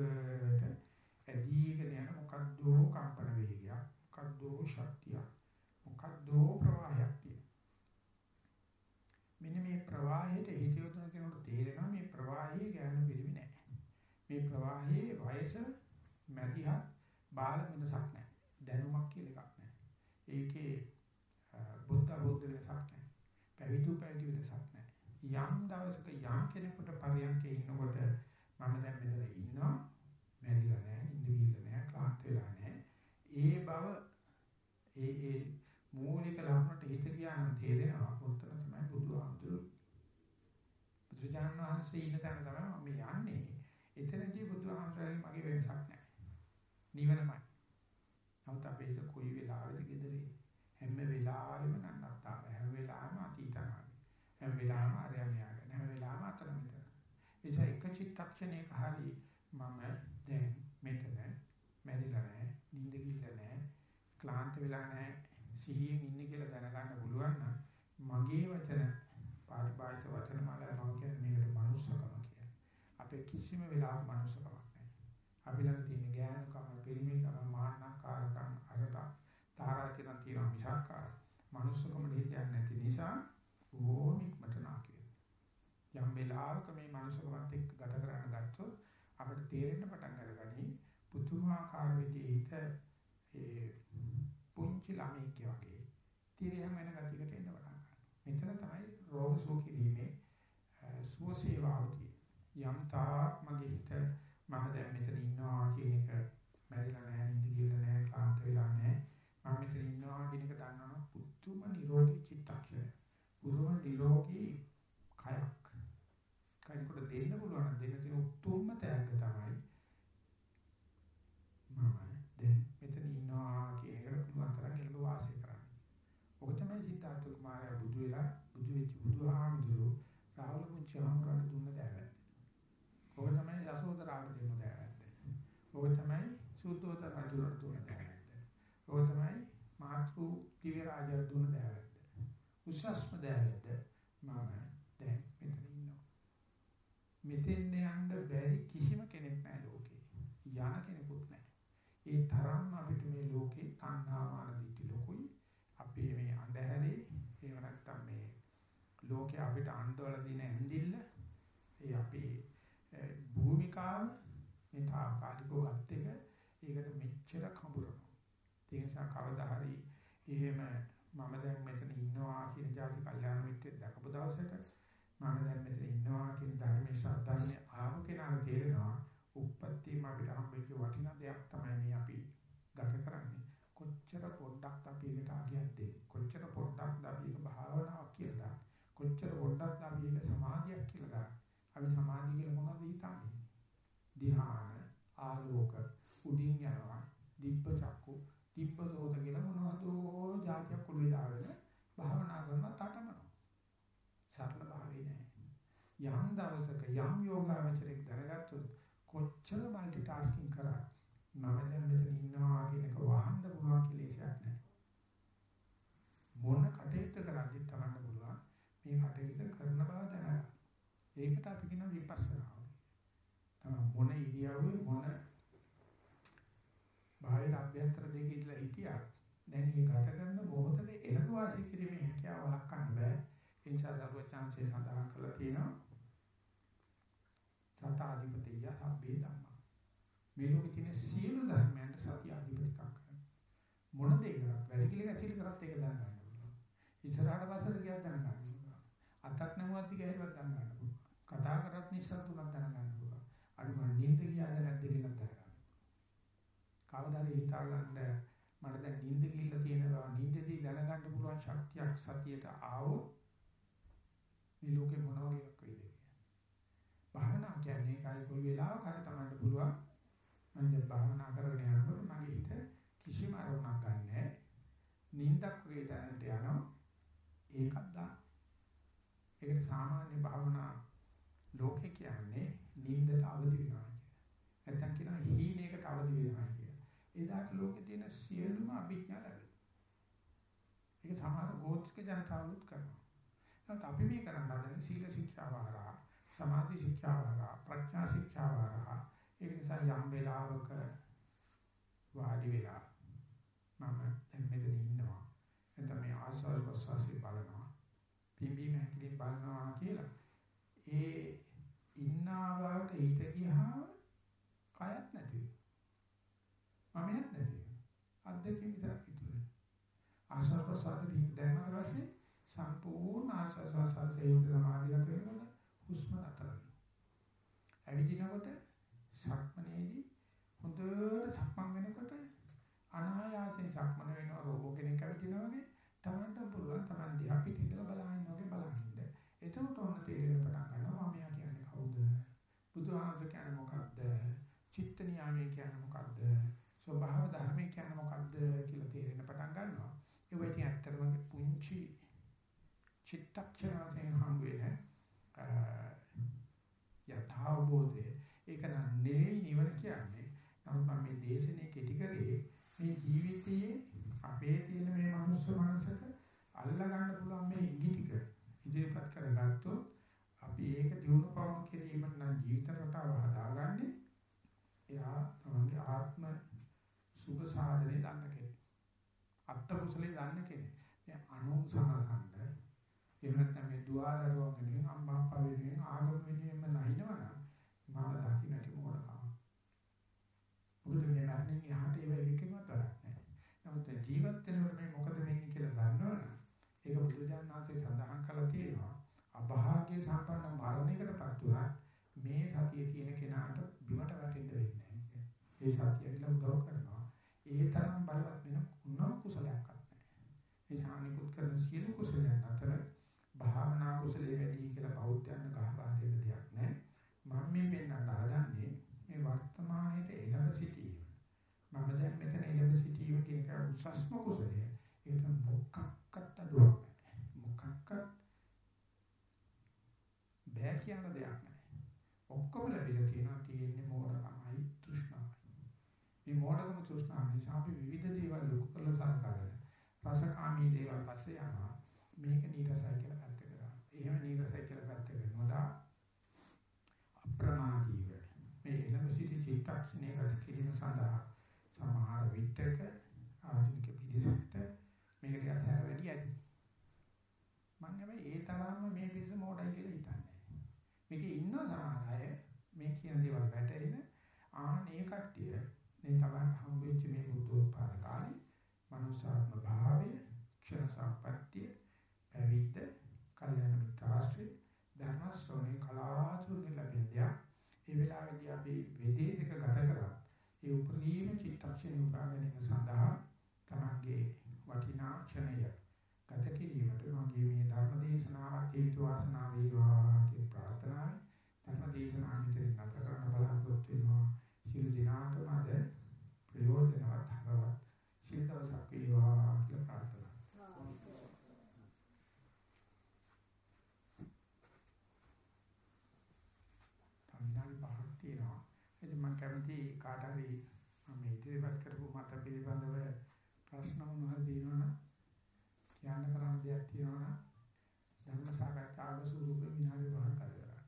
ඇදීගෙන යන මොකද්දෝ කම්පන වේගයක් මොකද්දෝ ශක්තියක් මොකද්දෝ ප්‍රවාහයක් තියෙනවා. මෙන්න මේ ප්‍රවාහයට හිත යොදන කෙනෙකුට තේරෙනවා මේ ප්‍රවාහයේ ගෑනු පිළිවි නැහැ. මේ ප්‍රවාහයේ වයස මැදිහත් බාල වෙනසක් නැහැ. දැනුමක් කියලා එකක් නැහැ. ඒකේ බුද්ධ බෞද්ධ වෙනසක් නැහැ. පැවිදි පැවිදි වෙනසක් නැහැ. යම් දවසක යම් කෙනෙකුට පරියන්කේ ඉන්නකොට මම දැන් මෙතන ඉන්නවා. මැරිලා නැහැ නිින්ද ගිහිල්ලා නැහැ ක්ලාන්ත වෙලා නැහැ. ඒ බව ඒ ඒ මූලික ලක්ෂණට හිත ගියා නම් තේරෙනවා. උත්තර තමයි බුදුහාමුදුරු බුදුජානක වහන්සේ ඉන්න තැන තමයි මම යන්නේ. එතනදී බුදුහාමුදුරගේ මගේ වෙනසක් නැහැ. නිවනමයි. නමුත් අපේ ඒක කොයි වෙලාවෙද gederේ හැම වෙලාවෙම නන්නත්තාව හැම වෙලාවෙම අතීතනාවි හැම වෙලාවෙම අරයන් යාගෙන හැම වෙලාවෙම අතර මෙතන එසේ එක චිත්තක්ෂණයක හරි මම දැන් මෙතන මැරිලා නැහැ, නිින්ද ගිහිල්ලා නැහැ, ක්ලාන්ත වෙලා නැහැ, සිහියෙන් ඉන්නේ කියලා දැනගන්න පුළුවන් නම් මගේ වචන පාරිභාෂිත වචන මාලාව මම කියන්නේ මේකට මනුස්සකම කියලා. අපේ කිසිම වෙලාවක මනුස්සකමක් නැහැ. අපි ළඟ තියෙන ගෑනුකම, පිරිමිකම, මාන්නකාරකම්, අරට තාරාතිරම් තියෙන මිසක් මනුස්සකම දෙහියන්නේ නැති නිසා ඕම ඉක්මනට නාකි වෙනවා. යම් වෙලාවක මේ මනුස්සකමත් එක්ක ගත කරන්න ගත්තොත් අපිට තේරෙන්න පටන් අරගනි පුදුමාකාර විදිහේ හිත ඒ පුංචි ළමෙක් වගේ තිරයන් වෙන ගතියකට එන්න පටන් ගන්නවා. මෙතන තමයි රෝග සුව කිරීමේ සුව සේවාව යම් තාක් මගේ හිත මම දැන් මෙතන ඉන්නවා කියන එක මැරිලා නැහැ නිදි කියලා නැහැ ක්ලාන්ත වෙලා නැහැ මම මෙතන ඉන්නවා කියන ඒ නිසා දරුවචාන්සේ සඳහන් කළා තියෙනවා සතාධිපතිය සබ්බේ ධම්මා. මේ ලෝකේ තියෙන සියලු ධර්මයන්ට සතිය අධිපතිකම් කරනවා. මොන දේ කරත් වැසිකිලි ගැසිලි කරත් ඒක දැනගන්න පුළුවන්. ඉස්සරහට පස්සට ගියත් දැනගන්න පුළුවන්. අතක් නැමුවත් දිග හැරුවත් දැනගන්න පුළුවන්. කතා කරත් නිස්සද්දුණක් දැනගන්න පුළුවන්. අඩු ගන්න නිින්ද ගියාද නැද්ද කියලා දැනගන්න. කවදාද හිතා ගන්න මට දැන් නිින්ද ගිහිල්ලා තියෙනවා නිින්දදී දැනගන්න පුළුවන් ශක්තියක් සතියට ආවොත් මේ ලෝකේ මොන වගේ එකක් වෙයිද කියලා. භාවනා කියන්නේ ඒකයි කොයි වෙලාවක හරි තමන්ට පුළුවන් මම දැන් භාවනා කරගෙන යනකොට මගේ හිත කිසිම අරමුණක් ගන්නෑ. නිින්දක් වගේ දැනට යනවා. ඒකත් දාන්න. ඒකට සාමාන්‍ය භාවනා ලෝකේ කියන්නේ නිින්දට අවදි වෙනවා කියන. නැත්තම් කියනවා හීනයකට අවදි වෙනවා කියන. එදාට ලෝකේ තියෙන සියලුම අභිඥා ලැබෙනවා. ඒක සමහර ගෝත්‍රික ජනතාවලුත් කරනවා. නමුත් අපි මේ කරන්න හදන්නේ සීල ශික්ෂාව හරහා, සමාධි ශික්ෂාව හරහා, ප්‍රඥා ශික්ෂාව හරහා. ඒ නිසා යම් වෙලාවක වාඩි වෙලා මම දැන් මෙතන ඉන්නවා. එතන මේ ආස්වාද ප්‍රසවාසී බලනවා. පිම්බීම හැකිලින් බලනවා කියලා. ඒ ඉන්නා බවට හිත ගියාම කයත් නැති වෙනවා. මමත් නැති වෙනවා. අද්දකින් විතරක් ඉතුරු වෙනවා. ආශ්වාස ප්‍රශ්වාසයේ හිත දැනනට පස්සේ සම්පූර්ණ ආශ්වාස ප්‍රශ්වාසයේ හිත සමාධිගත වෙනකොට හුස්ම නතර වෙනවා. ඇවිදිනකොට සක්මනේදී හොඳට සක්මන් වෙනකොට අනායාසයෙන් සක්මන වෙනවා රෝබෝ කෙනෙක් ඇවිදිනා වගේ තමන්ට පුළුවන් තමන් දිහා පිටින් ඉඳලා බලහින්න වගේ බලහින්න. එතකොට ඔන්න තේරෙන්න පටන් ගන්නවා මම කියන්නේ කවුද? බුදුහාමර කියන්නේ මොකක්ද? චිත්ත නියාමයේ කියන්නේ මොකක්ද? ස්වභාව ධර්මයේ කියන්නේ මොකක්ද කියලා තේරෙන්න පටන් ගන්නවා. ඒ වෙයි ඉතින් ඇත්තටම පුංචි චිත්තක්ෂණ වශයෙන් හම් වෙන යථාබෝධය ඒක නෙවෙයි නිවන කියන්නේ. නමුත් මම මේ දේශනේ කෙටි කරේ මේ ජීවිතයේ අපේ තියෙන මේ මනුස්ස මනසට අල්ලා ගන්න පුළුවන් මේ ඉඟිටික ඉදිරිපත් කරගත්තොත් අපි ඒක දියුණු පවුණු කිරීමට නම් ජීවිත රටාව හදාගන්නේ එයා තමයි ආත්ම සුඛ සාධනේ දන්න කෙනෙක්. අත්ත කුසලේ දන්න කෙනෙක්. මේ අනුන් සමාදන් එහෙම නැත්නම් මේ දුආදරුවන් වෙනුවෙන් අම්මා අප්පා වෙනුවෙන් ආගම වෙනුවෙන්ම නැහිනවනම් මම දකින්නට මොකටද? මොකද මේ මරණයෙන් එහාට ඒව එකකින්වත් වැඩක් නැහැ. නමුත් ජීවත් වෙනකොට මේ මොකද වෙන්නේ කියලා දන්නවනම් ඒක බුදුජානක ආශ්‍රේ සඳහන් කරලා තියෙනවා. අභාග්‍ය සම්පන්න මරණයකටපත් වුණා මේ සතියේ තියෙන කෙනාට බිමට වැටෙන්න වෙන්නේ නැහැ. ඒ සතිය විල උදව් කරනවා. ඒ තරම් බලවත් වෙන කුණ කුසලයක්වත් නැහැ. ඒ සානිකුත් කරන සියලු කුසලයන් අතර භාවනා කුසලයේ වැඩි කියලා බෞද්ධයන් ගහපා දෙන්න දෙයක් නැහැ. මම මේ වෙන්නට හදන්නේ මේ වර්තමානයේ එළඹ සිටීම. මම දැන් මෙතන එළඹ සිටීම කියන එක උසස්ම කුසලය. ඒක මොකක්වත් අඩුවක් නැහැ. මොකක්වත් බෑ කියන දෙයක් නැහැ. ඔක්කොම ලැබිලා තියෙනවා තියෙන්නේ මෝඩකමයි තෘෂ්ණාවයි. මේ මෝඩකම තෘෂ්ණාව නිසා අපි විවිධ දේවල් ලොකු කරලා සලකගෙන රසකාමී දේවල් පස්සේ යනවා. මේක නීරසයි කියලා පැත්ත කරනවා. එහෙම නීරසයි කියලා පැත්ත කරනවා. අප්‍රමාදීව මේ එළඹ සිටි චිත්තක්ෂණය ගත කිරීම සඳහා සමහර විටක ආධුනික පිළිසෙට මේක ටිකක් හැර වැඩි ඇති. මම හැබැයි ඒ තරම්ම මේ පිළිස මොඩයි කියලා හිතන්නේ. මේකේ ඉන්න සමහර අය මේ කියන දේවල් වැටෙන ආන් ඒ කට්ටිය මේ තමන් හම්බෙච්ච මේ බුද්ධෝත්පාද කාලේ මනුසාත්ම භාවය ක්ෂණ සම්පත්තිය පැවිද්ද කල්යන මිත්‍රාශ්‍රය ධර්ම ශ්‍රවණේ කලාතුරකින් ලැබෙන දෙයක්. ඒ වෙලාවේදී අපි වෙදේ දෙක ගත කරා. ඒ උපරිම චිත්තක්ෂණ උපා ගැනීම සඳහා තමන්ගේ වටිනා ක්ෂණය ගත කිරීමට මගේ මේ ධර්ම දේශනාවත් හේතු වාසනා වේවා කියන ප්‍රාර්ථනාවයි. ධර්ම දේශනාව මෙතන නැත කරන්න බලාපොරොත්තු වෙනවා සියලු දිනාටම අද ප්‍රයෝජනවත් හරවත් සිල් දවසක් වේවා කියලා ප්‍රාර්ථනා තමිනාලි පහක් තියෙනවා ඉතින් මම කැමති කාට හරි මම ඉදිරිපත් කරපු මත පිළිබඳව ප්‍රශ්න මොනවද තියෙනවනම් කියන්න කරන්න දෙයක් තියෙනවා නම් ධර්ම සාකච්ඡාවක ස්වරූපේ විනාඩි 5ක් අද කරා.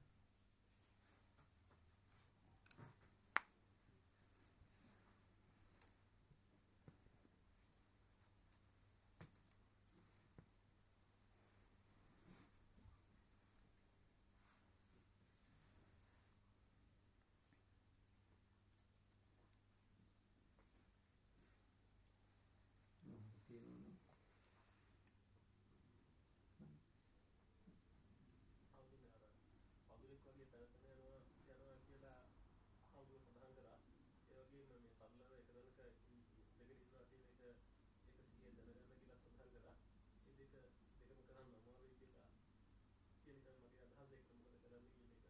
තියෙනවා
පදුරෙක් වගේ පැවතන යනවා යනවා කියලා හවුල සඳහන් කරා. ඒ වගේම මේ සරලව එක දණක දෙක ඉදලා තියෙන එක ඒක සිහිය දැනගන්න කියලා සඳහන් කරා. මේ දෙක දෙකම කරන්න අමාරුයි කියලා කියන එක මගේ අදහස ඒක මොකද කරන්නේ කියන එක.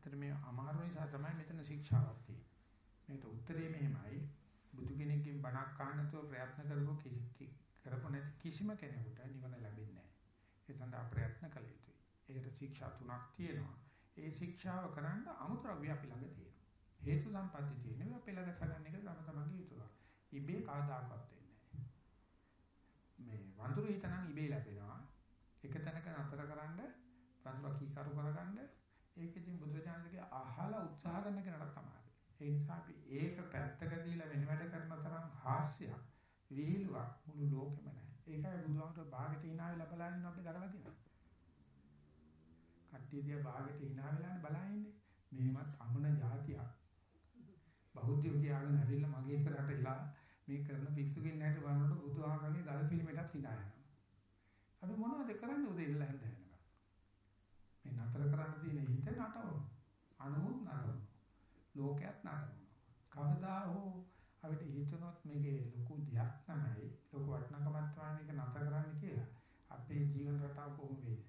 ඇත්තට මේ අමාරු නිසා තමයි මෙතන ශික්ෂාවක් තියෙන්නේ. මේකට උත්තරේ මෙහෙමයි. බුදු කෙනෙක්ගෙන් බණක් අහන්නතෝ ප්‍රයත්න කරපො කිසි කරපො නැති කිසිම කෙනෙකුට නිවන ලැබෙන්නේ නැහැ. ඒ සඳහා ප්‍රයත්න කළ යුතුයි. ඒකට ශික්ෂා තුනක් තියෙනවා. ඒ ශික්ෂාව කරන්න අමුද්‍රව්‍ය අපි ළඟ තියෙනවා. හේතු සම්පatti තියෙනවා. අපි ළඟ සගන්න එක තම තමන්ගේ යුතුයකම්. ඉබේ කවදාකවත් වෙන්නේ මේ වඳුරු හිතනම් ඉබේ ලැබෙනවා. එක තැනක නතර කරන්න වඳුර කීකරු කරගන්න ඒක ඉතින් බුදුරජාණන්ගේ අහලා උත්සාහ කරන කෙනාට තමයි. ඒ නිසා අපි ඒක පැත්තක දීලා වෙන වැඩ කරන තරම් හාස්‍යයක් විහිළුවක් මුළු ලෝකෙම නැහැ. ඒකයි බුදුහාමර භාගයට hina වෙලා බලන්නේ අපි දකලා තියෙනවා. කට්ටිය දිහා භාගයට hina වෙලානේ බලන්නේ. මේවත් අමන જાතියක්. බෞද්ධයෝ කියලාගෙන ඇවිල්ලා මගේ ඉස්සරහට ඉලා මේ කරන පිස්සුකින් නැට බලනකොට බුදුහාමරගේ ගල් පිළිමයටත් hina යනවා. අපි මොනවද කරන්නේ උදේ ඉඳලා හැන්ද වෙනකම්? මේ නතර කරන්න තියෙන හිත නටවන. අනුමුත් නටවන. ලෝකයක් නටවන. කවදා හෝ අපිට හිතනොත් මේකේ ලොකු දෙයක් තමයි ලොකු වටිනකමක් තමයි මේක නැත කරන්න කියලා. අපේ ජීවන රටාව කොහොම වෙයිද?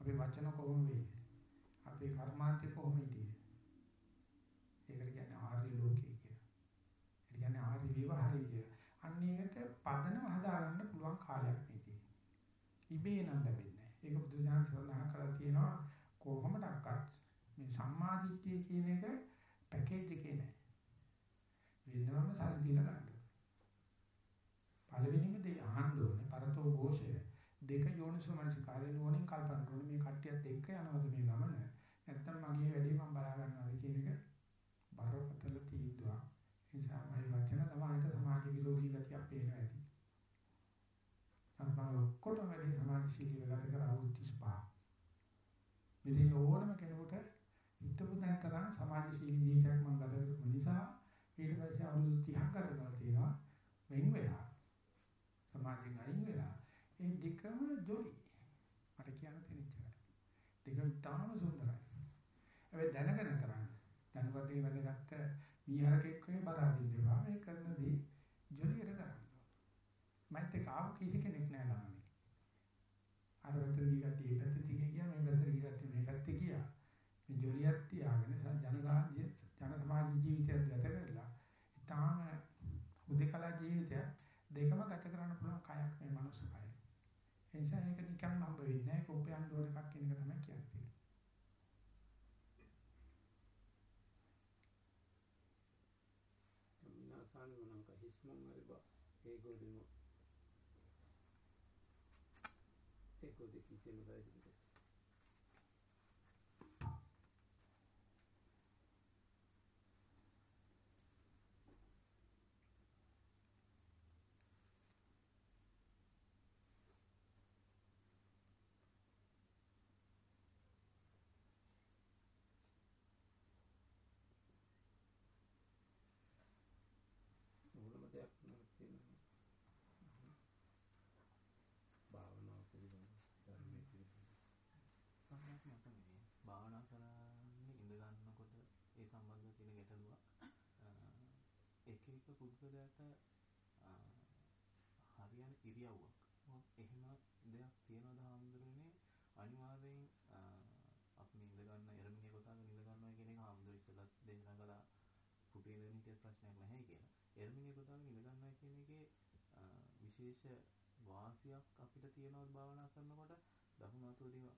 අපේ වචන කොහොම වෙයිද? අපේ කර්මාන්තය කොහොම හිටියේද? ඒකට කියන්නේ ආර්ය ලෝකය කියලා. ඒ කියන්නේ ආර්ය විවහාරය කියලා. අන්න ඒකට පදනම හදාගන්න පුළුවන් කාලයක් මේ තියෙන්නේ. ඉබේ නම් ලැබෙන්නේ නැහැ. ඒක බුදුසසුන සඳහන් කරලා තියෙනවා කොහොමඩක්වත් මේ සම්මාදිට්ඨිය කියන එක පැකේජ් එකේ නැහැ. වෙනවම සල්ලි දීලා ගන්න. පළවෙනිම දේ අහන්න ඕනේ පරතෝ ഘോഷය. දෙක යෝනිසෝමනසිකාරය නෝනින් කල්පනා කරන මේ කට්ටියත් එක්ක යනවද මේ ගමන? නැත්නම් මගේ වැඩේ මම බලා ගන්නවද කියන එක බරපතල තීන්දුවක්. ඒ නිසා මගේ වචන සමාජයට සමාජ විරෝධී ගතියක් පේනවා ඇති. අම්මා ඔක්කොටම වැඩි සමාජශීලීව ගත කර අවුරුදු 35. මෙතන ඕනම කෙනෙකුට හිතපු දැන් තරම් සමාජශීලී ජීවිතයක් මම ගත කරපු නිසා ඊට පස්සේ අවුරුදු 30ක් ගත කරලා තියෙනවා වෙන් වෙලා. සමාජයෙන් අයින් වෙලා. ඒ දෙකම ජොලි. මට කියන්න තියෙන ඉච්චරයි. දෙකම ඉතාම සුන්දරයි. හැබැයි දැනගෙන කරන්න. දැනුවටේ වැඩගත්ත මීහරකෙක් වගේ බර අදින්න එපා. මේ කරන දේ ජොලියට කරන්න. මයිත් එක්ක ආව කිසි කෙනෙක් නෑ ළමනේ. අර පැත්තට ගිය කට්ටිය මේ පැත්තට ගියා මේ පැත්තට ගිය කට්ටිය මේ පැත්තේ ගියා. මේ ජොලියක් තියාගෙන ජනසමාජ ජන සමාජ ජීවිතයක් ගත කරලා ඊටාම උදේකලා ජීවිතය දෙකම ගත කරන්න පුළුවන් කයක් මේ මනුස්ස කය. ඒ නිසා ඒක නිකන් හම්බ වෙන්නේ නැහැ. කොප්පයන් දෝන එකක් කියන එක තමයි කියන්නේ.
minasan mo nang kahismong nga innovative. Ego di mo ego de kite no dai din desu
1 පුද්ගලයාට හරියන ඉරියව්වක්. එහෙම දෙයක් තියනවද හාමුදුරනේ? අනිවාර්යෙන් අපි ඉඳ ගන්න එරමිනිය කොටාගෙන ඉඳ ගන්නවා කියන එක හාමුදුර ඉස්සලා දෙන්න කළා කුටි ඉඳගෙන හිටියත් ප්‍රශ්නයක් නැහැ කියලා. එරමිනිය කොටාගෙන ඉඳ ගන්නවා කියන එකේ විශේෂ වාසියක් අපිට තියනවද භාවනා කරනකොට? දකුණු අතෝදී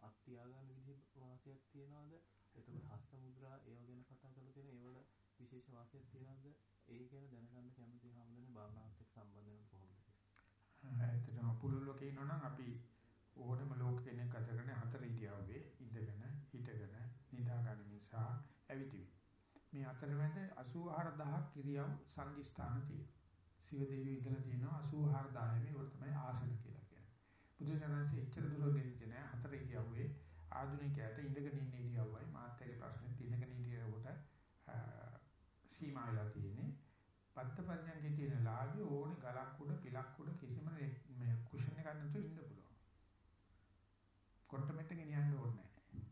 අත් තියාගන්න විදිහ වාසියක් තියනවද? එතකොට හස්ත මුද්‍රා ඒව ගැන කතා කරලා තියෙන ඒවල විශේෂ වාසියක් තියනවද? ඒ ගැන දැනගන්න කැමති හැමදෙනේ භාවනාවත් එක්ක සම්බන්ධ වෙනකොට කොහොමද
ඇත්තටම පුළුල් ලෝකේ ඉන්නවනම් අපි ඕනම ලෝක කෙනෙක් ගත කරන හතර ඉරියව්වේ ඉඳගෙන හිටගෙන නිදාගන්න නිසා ඇවිදිවි. මේ අතරමැද 84000ක් ඉරියව් සංදිස්ථාන තියෙනවා. සිව දෙවියෝ ඉඳලා තියෙනවා 84000 මේ වල තමයි ආසන කියලා කියන්නේ. බුදුසසුනේ එච්චර දුර ගෙනිච්ච නෑ හතර ඉරියව්වේ ආධුනිකයට ඉඳගෙන ඉන්න ඉරියව්වයි මාත් එක්ක ප්‍රශ්නෙත් ඉඳගෙන ඉරියව්වට සීමා වෙලා තියෙන්නේ. පත්ත පරිඥාගේ තියෙන ලාභය ඕනේ ගලක් උඩ පිලක් උඩ කිසිම මේ කුෂන් එකක් නැතුව ඉන්න පුළුවන්. කොට්ටමෙට්ට ගෙනියන්න ඕනේ නැහැ.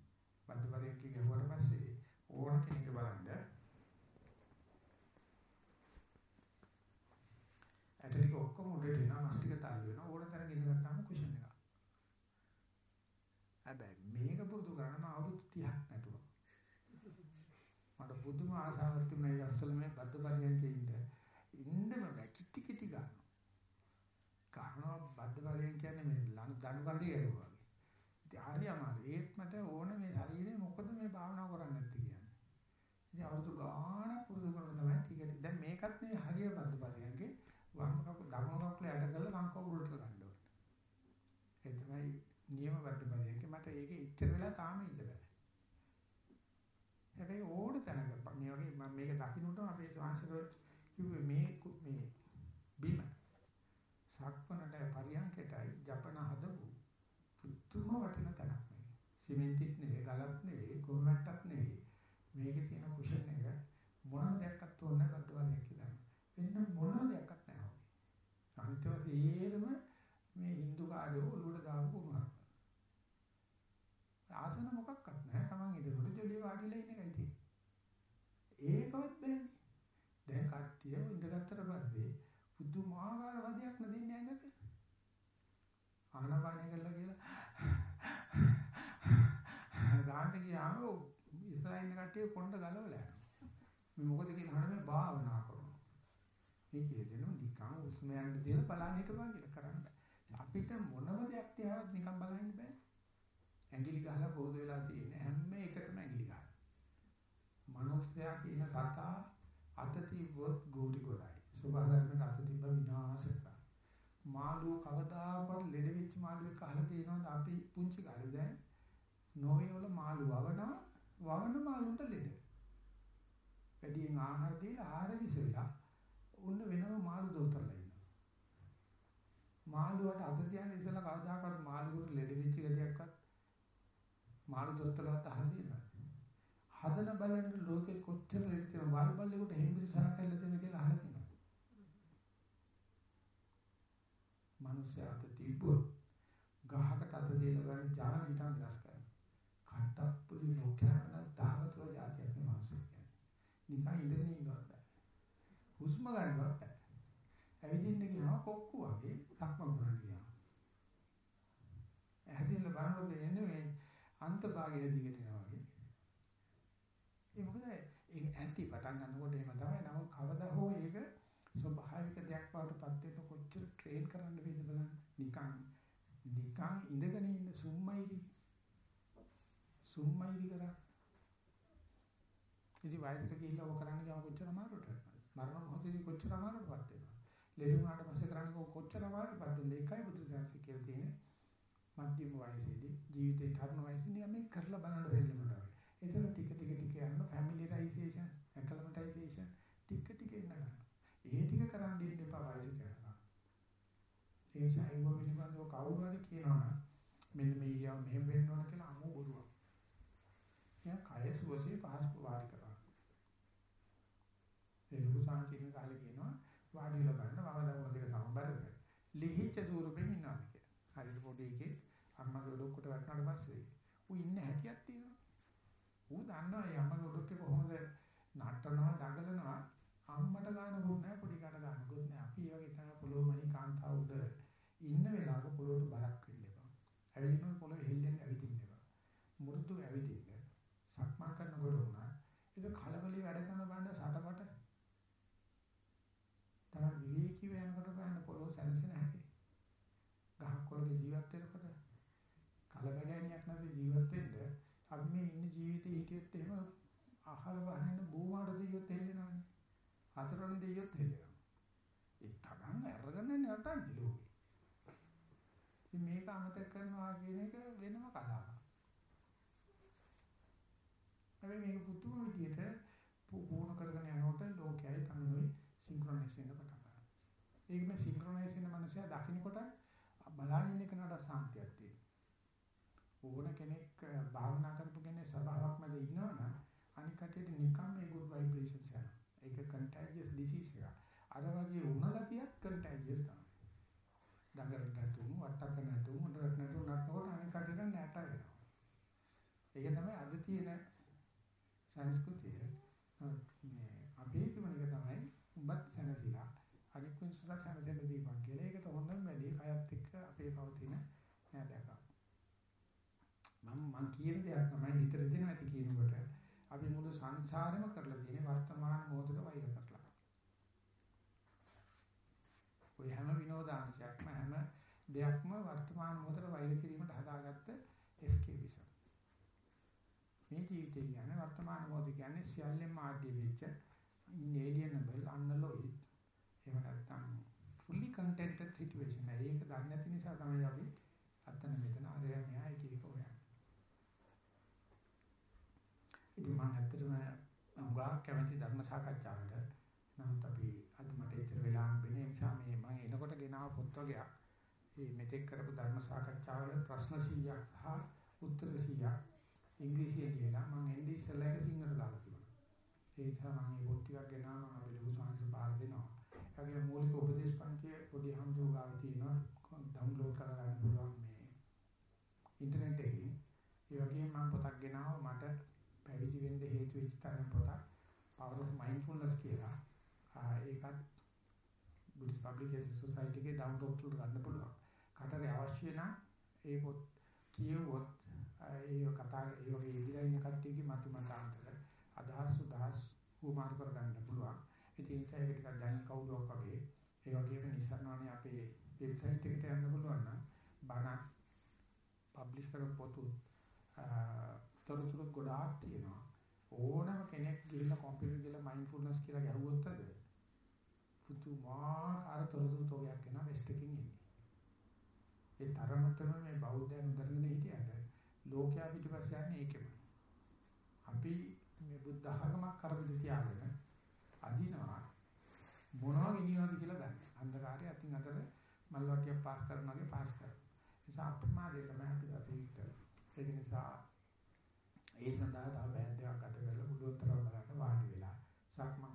පත්ත පරිඥාගේ ගහුවට පස්සේ ඕන කෙනෙක් බලන්න ඇට ටික ඔක්කොම උඩට එනවා මස් ටික තල්ලු වෙනවා ඕන තරම් ඉඳගත්තාම කුෂන් එකක්. හැබැයි මේක පුරුදු කරනම අවුරුදු 30ක් නැතුව මට පුදුම ආසාවක් තිබුණා ඒ අසල මේ බද්ද පරියන්කේ ඉන්න ඉන්නම බෑ කිටි කිටි ගන්න. ගන්නවා බද්ද පරියන් කියන්නේ මේ ලනු දණු කන්දේ ඒවා වගේ. ඉතින් හරි අමාරු. ඒත් මට ඕනේ මේ ශරීරේ මොකද මේ භාවනා කරන්නේ නැත්තේ කියන්නේ. ඉතින් අවුරුදු ගාණක් පුරුදු කරන තමයි ටික දැන් මේකත් නේ හරිය බද්ද පරියන්කේ වම් කකුල දකුණු කකුල යට කරලා වම් කකුල උඩට ගන්න ඕනේ. ඒ තමයි නියම බද්ද පරියන්කේ මට ඒකේ ඉච්චර වෙලා තාම ඉන්න බෑ. හැබැයි ඕන තැනක මේ වගේ මම මේක දකින්නට අපේ ශාංශර කිව්වේ මේ මේ බිම සක්වනට පරියන්කටයි ජපන හදපු පුදුම වටින තැනක් මේ. සිමෙන්තිත් නෙවෙයි, ගලත් නෙවෙයි, කොමැට්ටත් නෙවෙයි. මේකේ තියෙන කුෂන් එක මොනම දෙයක්වත් ඕනේ නැහැ බද්ද වරයක් කියලා. වෙන මොනම දෙයක්වත් නැහැ. අනිත් ඒවා මේ Hindu කාර්යෝ ඔළුවට දාපු කුණුහරුප. ආසන මොකක්වත් නැහැ. Taman ඉදරොට ජොලිය වාඩිලා ඉන්න එකයි තියෙන්නේ. ඒකවත් බෑනේ. දැන් කට්ටිය ඉඳගත්තට පස්සේ පුදුමාකාර වදයක් නැදෙන්නේ ඇඟට. ආනපානය කරලා කියලා ගාන්න ගියාම ඉස්සරහින් කට්ටිය කොණ්ඩ ගලවලා යනවා. මේ මොකද කියලා අහන මේ භාවනා කරනවා. මේ කියදෙනු නිකන් උස්ම යන්න දෙලා බලන්න හිටපන් කියලා කරන්න බෑ. අපිට මොනම දෙයක් තියාවත් නිකන් බලන්න බෑ. ඇඟිලි ගහලා පුරුදු වෙලා තියෙන හැම එකටම ඇඟිලි ගන්න. මනුස්සයා කියන සතා අත තිබ්බොත් ගෝරි ගොඩයි. සෝභාගමන අත තිබ්බ විනාශ කරා. මාළු කවදාකවත් ලෙඩ වෙච්ච මාළුවෙක් අහලා තියෙනවද අපි පුංචි කාලේ දැන් නෝවේ වල මාළු වවනවා වවන මාළුන්ට ලෙඩ. වැඩියෙන් ආහාර දීලා ආහාර විස වෙලා උන්න වෙනම මාළු දොස්තරලා ඉන්නවා. මාළුවට අත තියන්නේ ඉස්සලා කවදාකවත් මාළුවට ලෙඩ වෙච්ච ගතියක්වත් මාළු දොස්තරලවත් අහලා තියෙනවද? හදන බලන්න ලෝකේ කොච්චර ලෙඩ තියෙනවද? වල් බල්ලෙකුට හෙම්බිරි සහ කැල්ල තියෙන කියලා අහලා තියෙනවද? මිනිස්සු අත තිබ්බොත් ගහකට අත තියලා ගන්න ජාන හිටන් විනාශ කරනවා. කට්ටප්පුලි නොකෑමන දාවතුව જાතියක් මේ මිනිස්සු කියන්නේ. නිකන් ඉඳගෙන ඉන්නවත් බෑ. හුස්ම ගන්නවත් බෑ. ඇවිදින්න ගියාම කොක්කු වගේ සක්මන් කරන්න ගියාම. ඇහැදින්න බලනකොට එන්නේ මේ අන්තභාගය දිගට යනවා වගේ. ඒ මොකද ඒ ඇති පටන් ගන්නකොට එහෙම තමයි. නමුත් කවදා හෝ ඒක ස්වභාවික දෙයක් බවට පත් වෙන්න කොච්චර ට්‍රේන් කරන්න වේද බලන්න. නිකන් නිකන් ඉඳගෙන ඉන්න සුම්මයිරි සුම්මයිරි කරා. ඉතින් වයසට ගිහිල්ලා ඔය කරන්න ගියාම කොච්චර අමාරුවට මරණ මොහොතේදී කොච්චර අමාරුවටපත් වෙනවා. ලෙඩ වුණාට පස්සේ කරන්නේ කොච්චර අමාරුවටපත් වෙනද ඒකයි බුදුසසුන කියලා තියෙන්නේ. මධ්‍යම වයසේදී ජීවිතේ තරුණ වයසේදී මේ කරලා බලන්න දෙන්නට වගේ. ඒතර ටික ටික ටික යන ෆැමිලියරයිසේෂන්, ඇක්ලමටයිසේෂන් ටික ටික ඉන්න ගන්න. ඒ ටික කරන් දෙන්න එපා වයසට යනවා. ඒ නිසා ඒක පිළිබඳව කවුරු හරි කියනවා මෙන්න මේ ඉරියව් මෙහෙම වෙන්න ඕන කියලා අමු බොරුවක්. එයා කය සුවසේ පහසු වාඩි කරනවා. ඒ ලොකු සාංචින කාලේ කියනවා වාඩි වෙලා බලන්න වම දකුණ දෙක සමබරද ලිහිච්ච ස්වරූපෙම ඉන්නවා කියලා. හරියට පොඩි එකේ අම්මගේ ඔඩොක්කට වැටුණාට පස්සේ ඌ ඉන්න හැටියක් තියෙනවා. ඌ දන්නවා මේ අම්මගේ ඔඩොක්කේ කොහොමද නටනවා දඟලනවා අම්මට ගන්නකොත් නෑ පොඩි කට ගන්නකොත් නෑ. අපි ඒ වගේ තමයි පොළොමයි කාන්තාව උඩ ඉන්න වෙලාවක පොළොවට බරක් වෙන්න එපා. ඇවිදිනකොට පොළොවේ හෙල්ලෙන්න ඇවිදින්න එපා. මුරුදු ඇවිදින්න. සක්මන් කරනකොට උනා ඒක කලබලේ වැඩ කරන බණ්ඩ සටපට තමයි විවේකීව යනකොට බලන්න පොළොව සැලසෙන හැටි. ගහක් කොළක ජීවත් වෙනකොට කලබගෑනියක් නැති ජීවත් වෙන්න අපි මේ ඉන්න ජීවිතේ හිටියොත් එහෙම අහල වහින්න බූමාඩ දෙයියොත් හෙල්ලෙනවානේ. අතරන දෙයියොත් හෙල්ලෙනවා. ඒ තරම් අරගෙන නටන්නේ ලෝකේ. ඉතින් මේක අමතක කරනවා කියන එක වෙනම කතාවක්. හැබැයි මේක පුදුම විදියට පුහුණු කරගෙන යනකොට ලෝකයයි තමනුයි සින්ක්‍රොනයිස් වෙන්න පටන් ගන්නවා. ඒක මේ සින්ක්‍රොනයිස් වෙන මනුස්සයා දකින්නකොට බලන ඉන්න කෙනාට සාන්තියක් තියෙනවා. ඕන කෙනෙක් භාවනා කරපු කෙනේ ස්වභාවයක් මැද ඉන්නවනම් අනික් කටියට නිකම් මේ good vibrations යනවා. ඒක contagious disease එක. අර වගේ වුණ ගතියක් contagious තමයි. දඟලට නැතුම් වට්ටක නැතුම් හොඳට නැතුම් නටනකොට අනික් කටියට නැට වෙනවා. ඒක තමයි අද තියෙන සංස්කෘතිය. මේ අපේ තිබුණ එක තමයි උඹත් සැනසීලා අනික් මිනිස්සුන්ට සැනසෙන්න දීපන් කියලා. ඒකට හොඳම වැඩි කයත් එක්ක අපේ පවතින නෑදෑකම්. මම මං කියන දෙයක් තමයි හිතට දෙන ඇති කියනකොට අපි මුළු සංසාරෙම කරලා තියෙන වර්තමාන මොහොතට වෛර කරලා. ඔය හැම විනෝදාංශයක්ම හැම දෙයක්ම වර්තමාන මොහොතට වෛර කිරීමට හදාගත්ත escapism. මේ ජීවිතය කියන්නේ වර්තමාන මොහොත කියන්නේ සියල්ලෙන් මාධ්‍ය වෙච්ච inalienable unalloyed එහෙම නැත්නම් fully contented situation. ඒක දන්නේ නැති නිසා තමයි අපි අතන මෙතන අරය මෙහා එක එක හොයන්නේ. ඉතින් මම ඇත්තටම උගා කැමති ධර්ම සාකච්ඡාවට නමුත් අපි අද මට එච්චර වෙලා හම්බෙන්නේ නිසා මේ මම එනකොට ගෙනාව පොත් වගේක් මේ මෙතෙක් කරපු ධර්ම සාකච්ඡාවල ප්‍රශ්න 100ක් සහ උත්තර 100ක් ඉංග්‍රීසියෙන් ලියලා මම එන්නේ ඉස්සෙල්ලා එක සිංහලට දාලා තිබුණා. ඒ නිසා මම මේ පොත් ටිකක් ගෙනාවා මම අපි ලොකු සංස්කෘත බාර දෙනවා. ඒගොල්ලෝ මූලික උපදේශ පන්තියේ පොඩි හම්දු ගාව තියෙනවා ඩවුන්ලෝඩ් කරගන්න පුළුවන් මේ ඉන්ටර්නෙට් එකකින්. ඒ වගේම මම පොතක් ගෙනාවා මට පැවිදි වෙන්න හේතු වෙච්ච තරම් පොතක් Power of Mindfulness කියලා. ඒකත් බුද්ධ පබ්ලිකේෂන් සොසයිටි එකේ ඩවුන්ලෝඩ් කරලා ගන්න පුළුවන්. කාටරි අවශ්‍ය නම් ඒ පොත් කියවුවොත් ඒ කතා ඒ වගේ ඉදිරිය ඉන්න කට්ටියගේ මතු මතාන්තර අදහස් සුදහස් උමාර කර ගන්න පුළුවන්. ඉතින් ඒ නිසා ඒක ටිකක් දැන් කවුලක් වගේ ඒ වගේම නිසරණවනේ අපේ වෙබ්සයිට් එකට යන්න පුළුවන් නම් බණ පබ්ලිෂ් කරපු පොතු තොරතුරු ගොඩාක් තියෙනවා. ඕනම කෙනෙක් ගිහින් කම්පියුටර් ගිහලා මයින්ඩ්ෆුල්නස් කියලා ගැහුවොත් අද පුදුමාකාර තොරතුරු තෝයක් එනවා වෙස්ට් එකකින් එන්නේ. ඒ තරමටම මේ බෞද්ධයන් උදගෙන හිටියට ලෝකයා පිටිපස්ස යන්නේ ඒකමයි. අපි මේ බුද්ධ ධර්මයක් කරපිට තියාගෙන අදිනවා මොනවා ගෙනියනවද කියලා දන්නේ. අන්ධකාරය අතින් අතර මල්වට්ටියක් පාස් කරනවා වගේ පාස් කරනවා. ඒ නිසා අප්‍රමාදයේ තමයි අපි ගත යුත්තේ. ඒ නිසා ඒ සඳහා තව බෑන් දෙකක් අත කරලා පුළුවන් තරම් බලන්න වාඩි වෙලා. සක්ම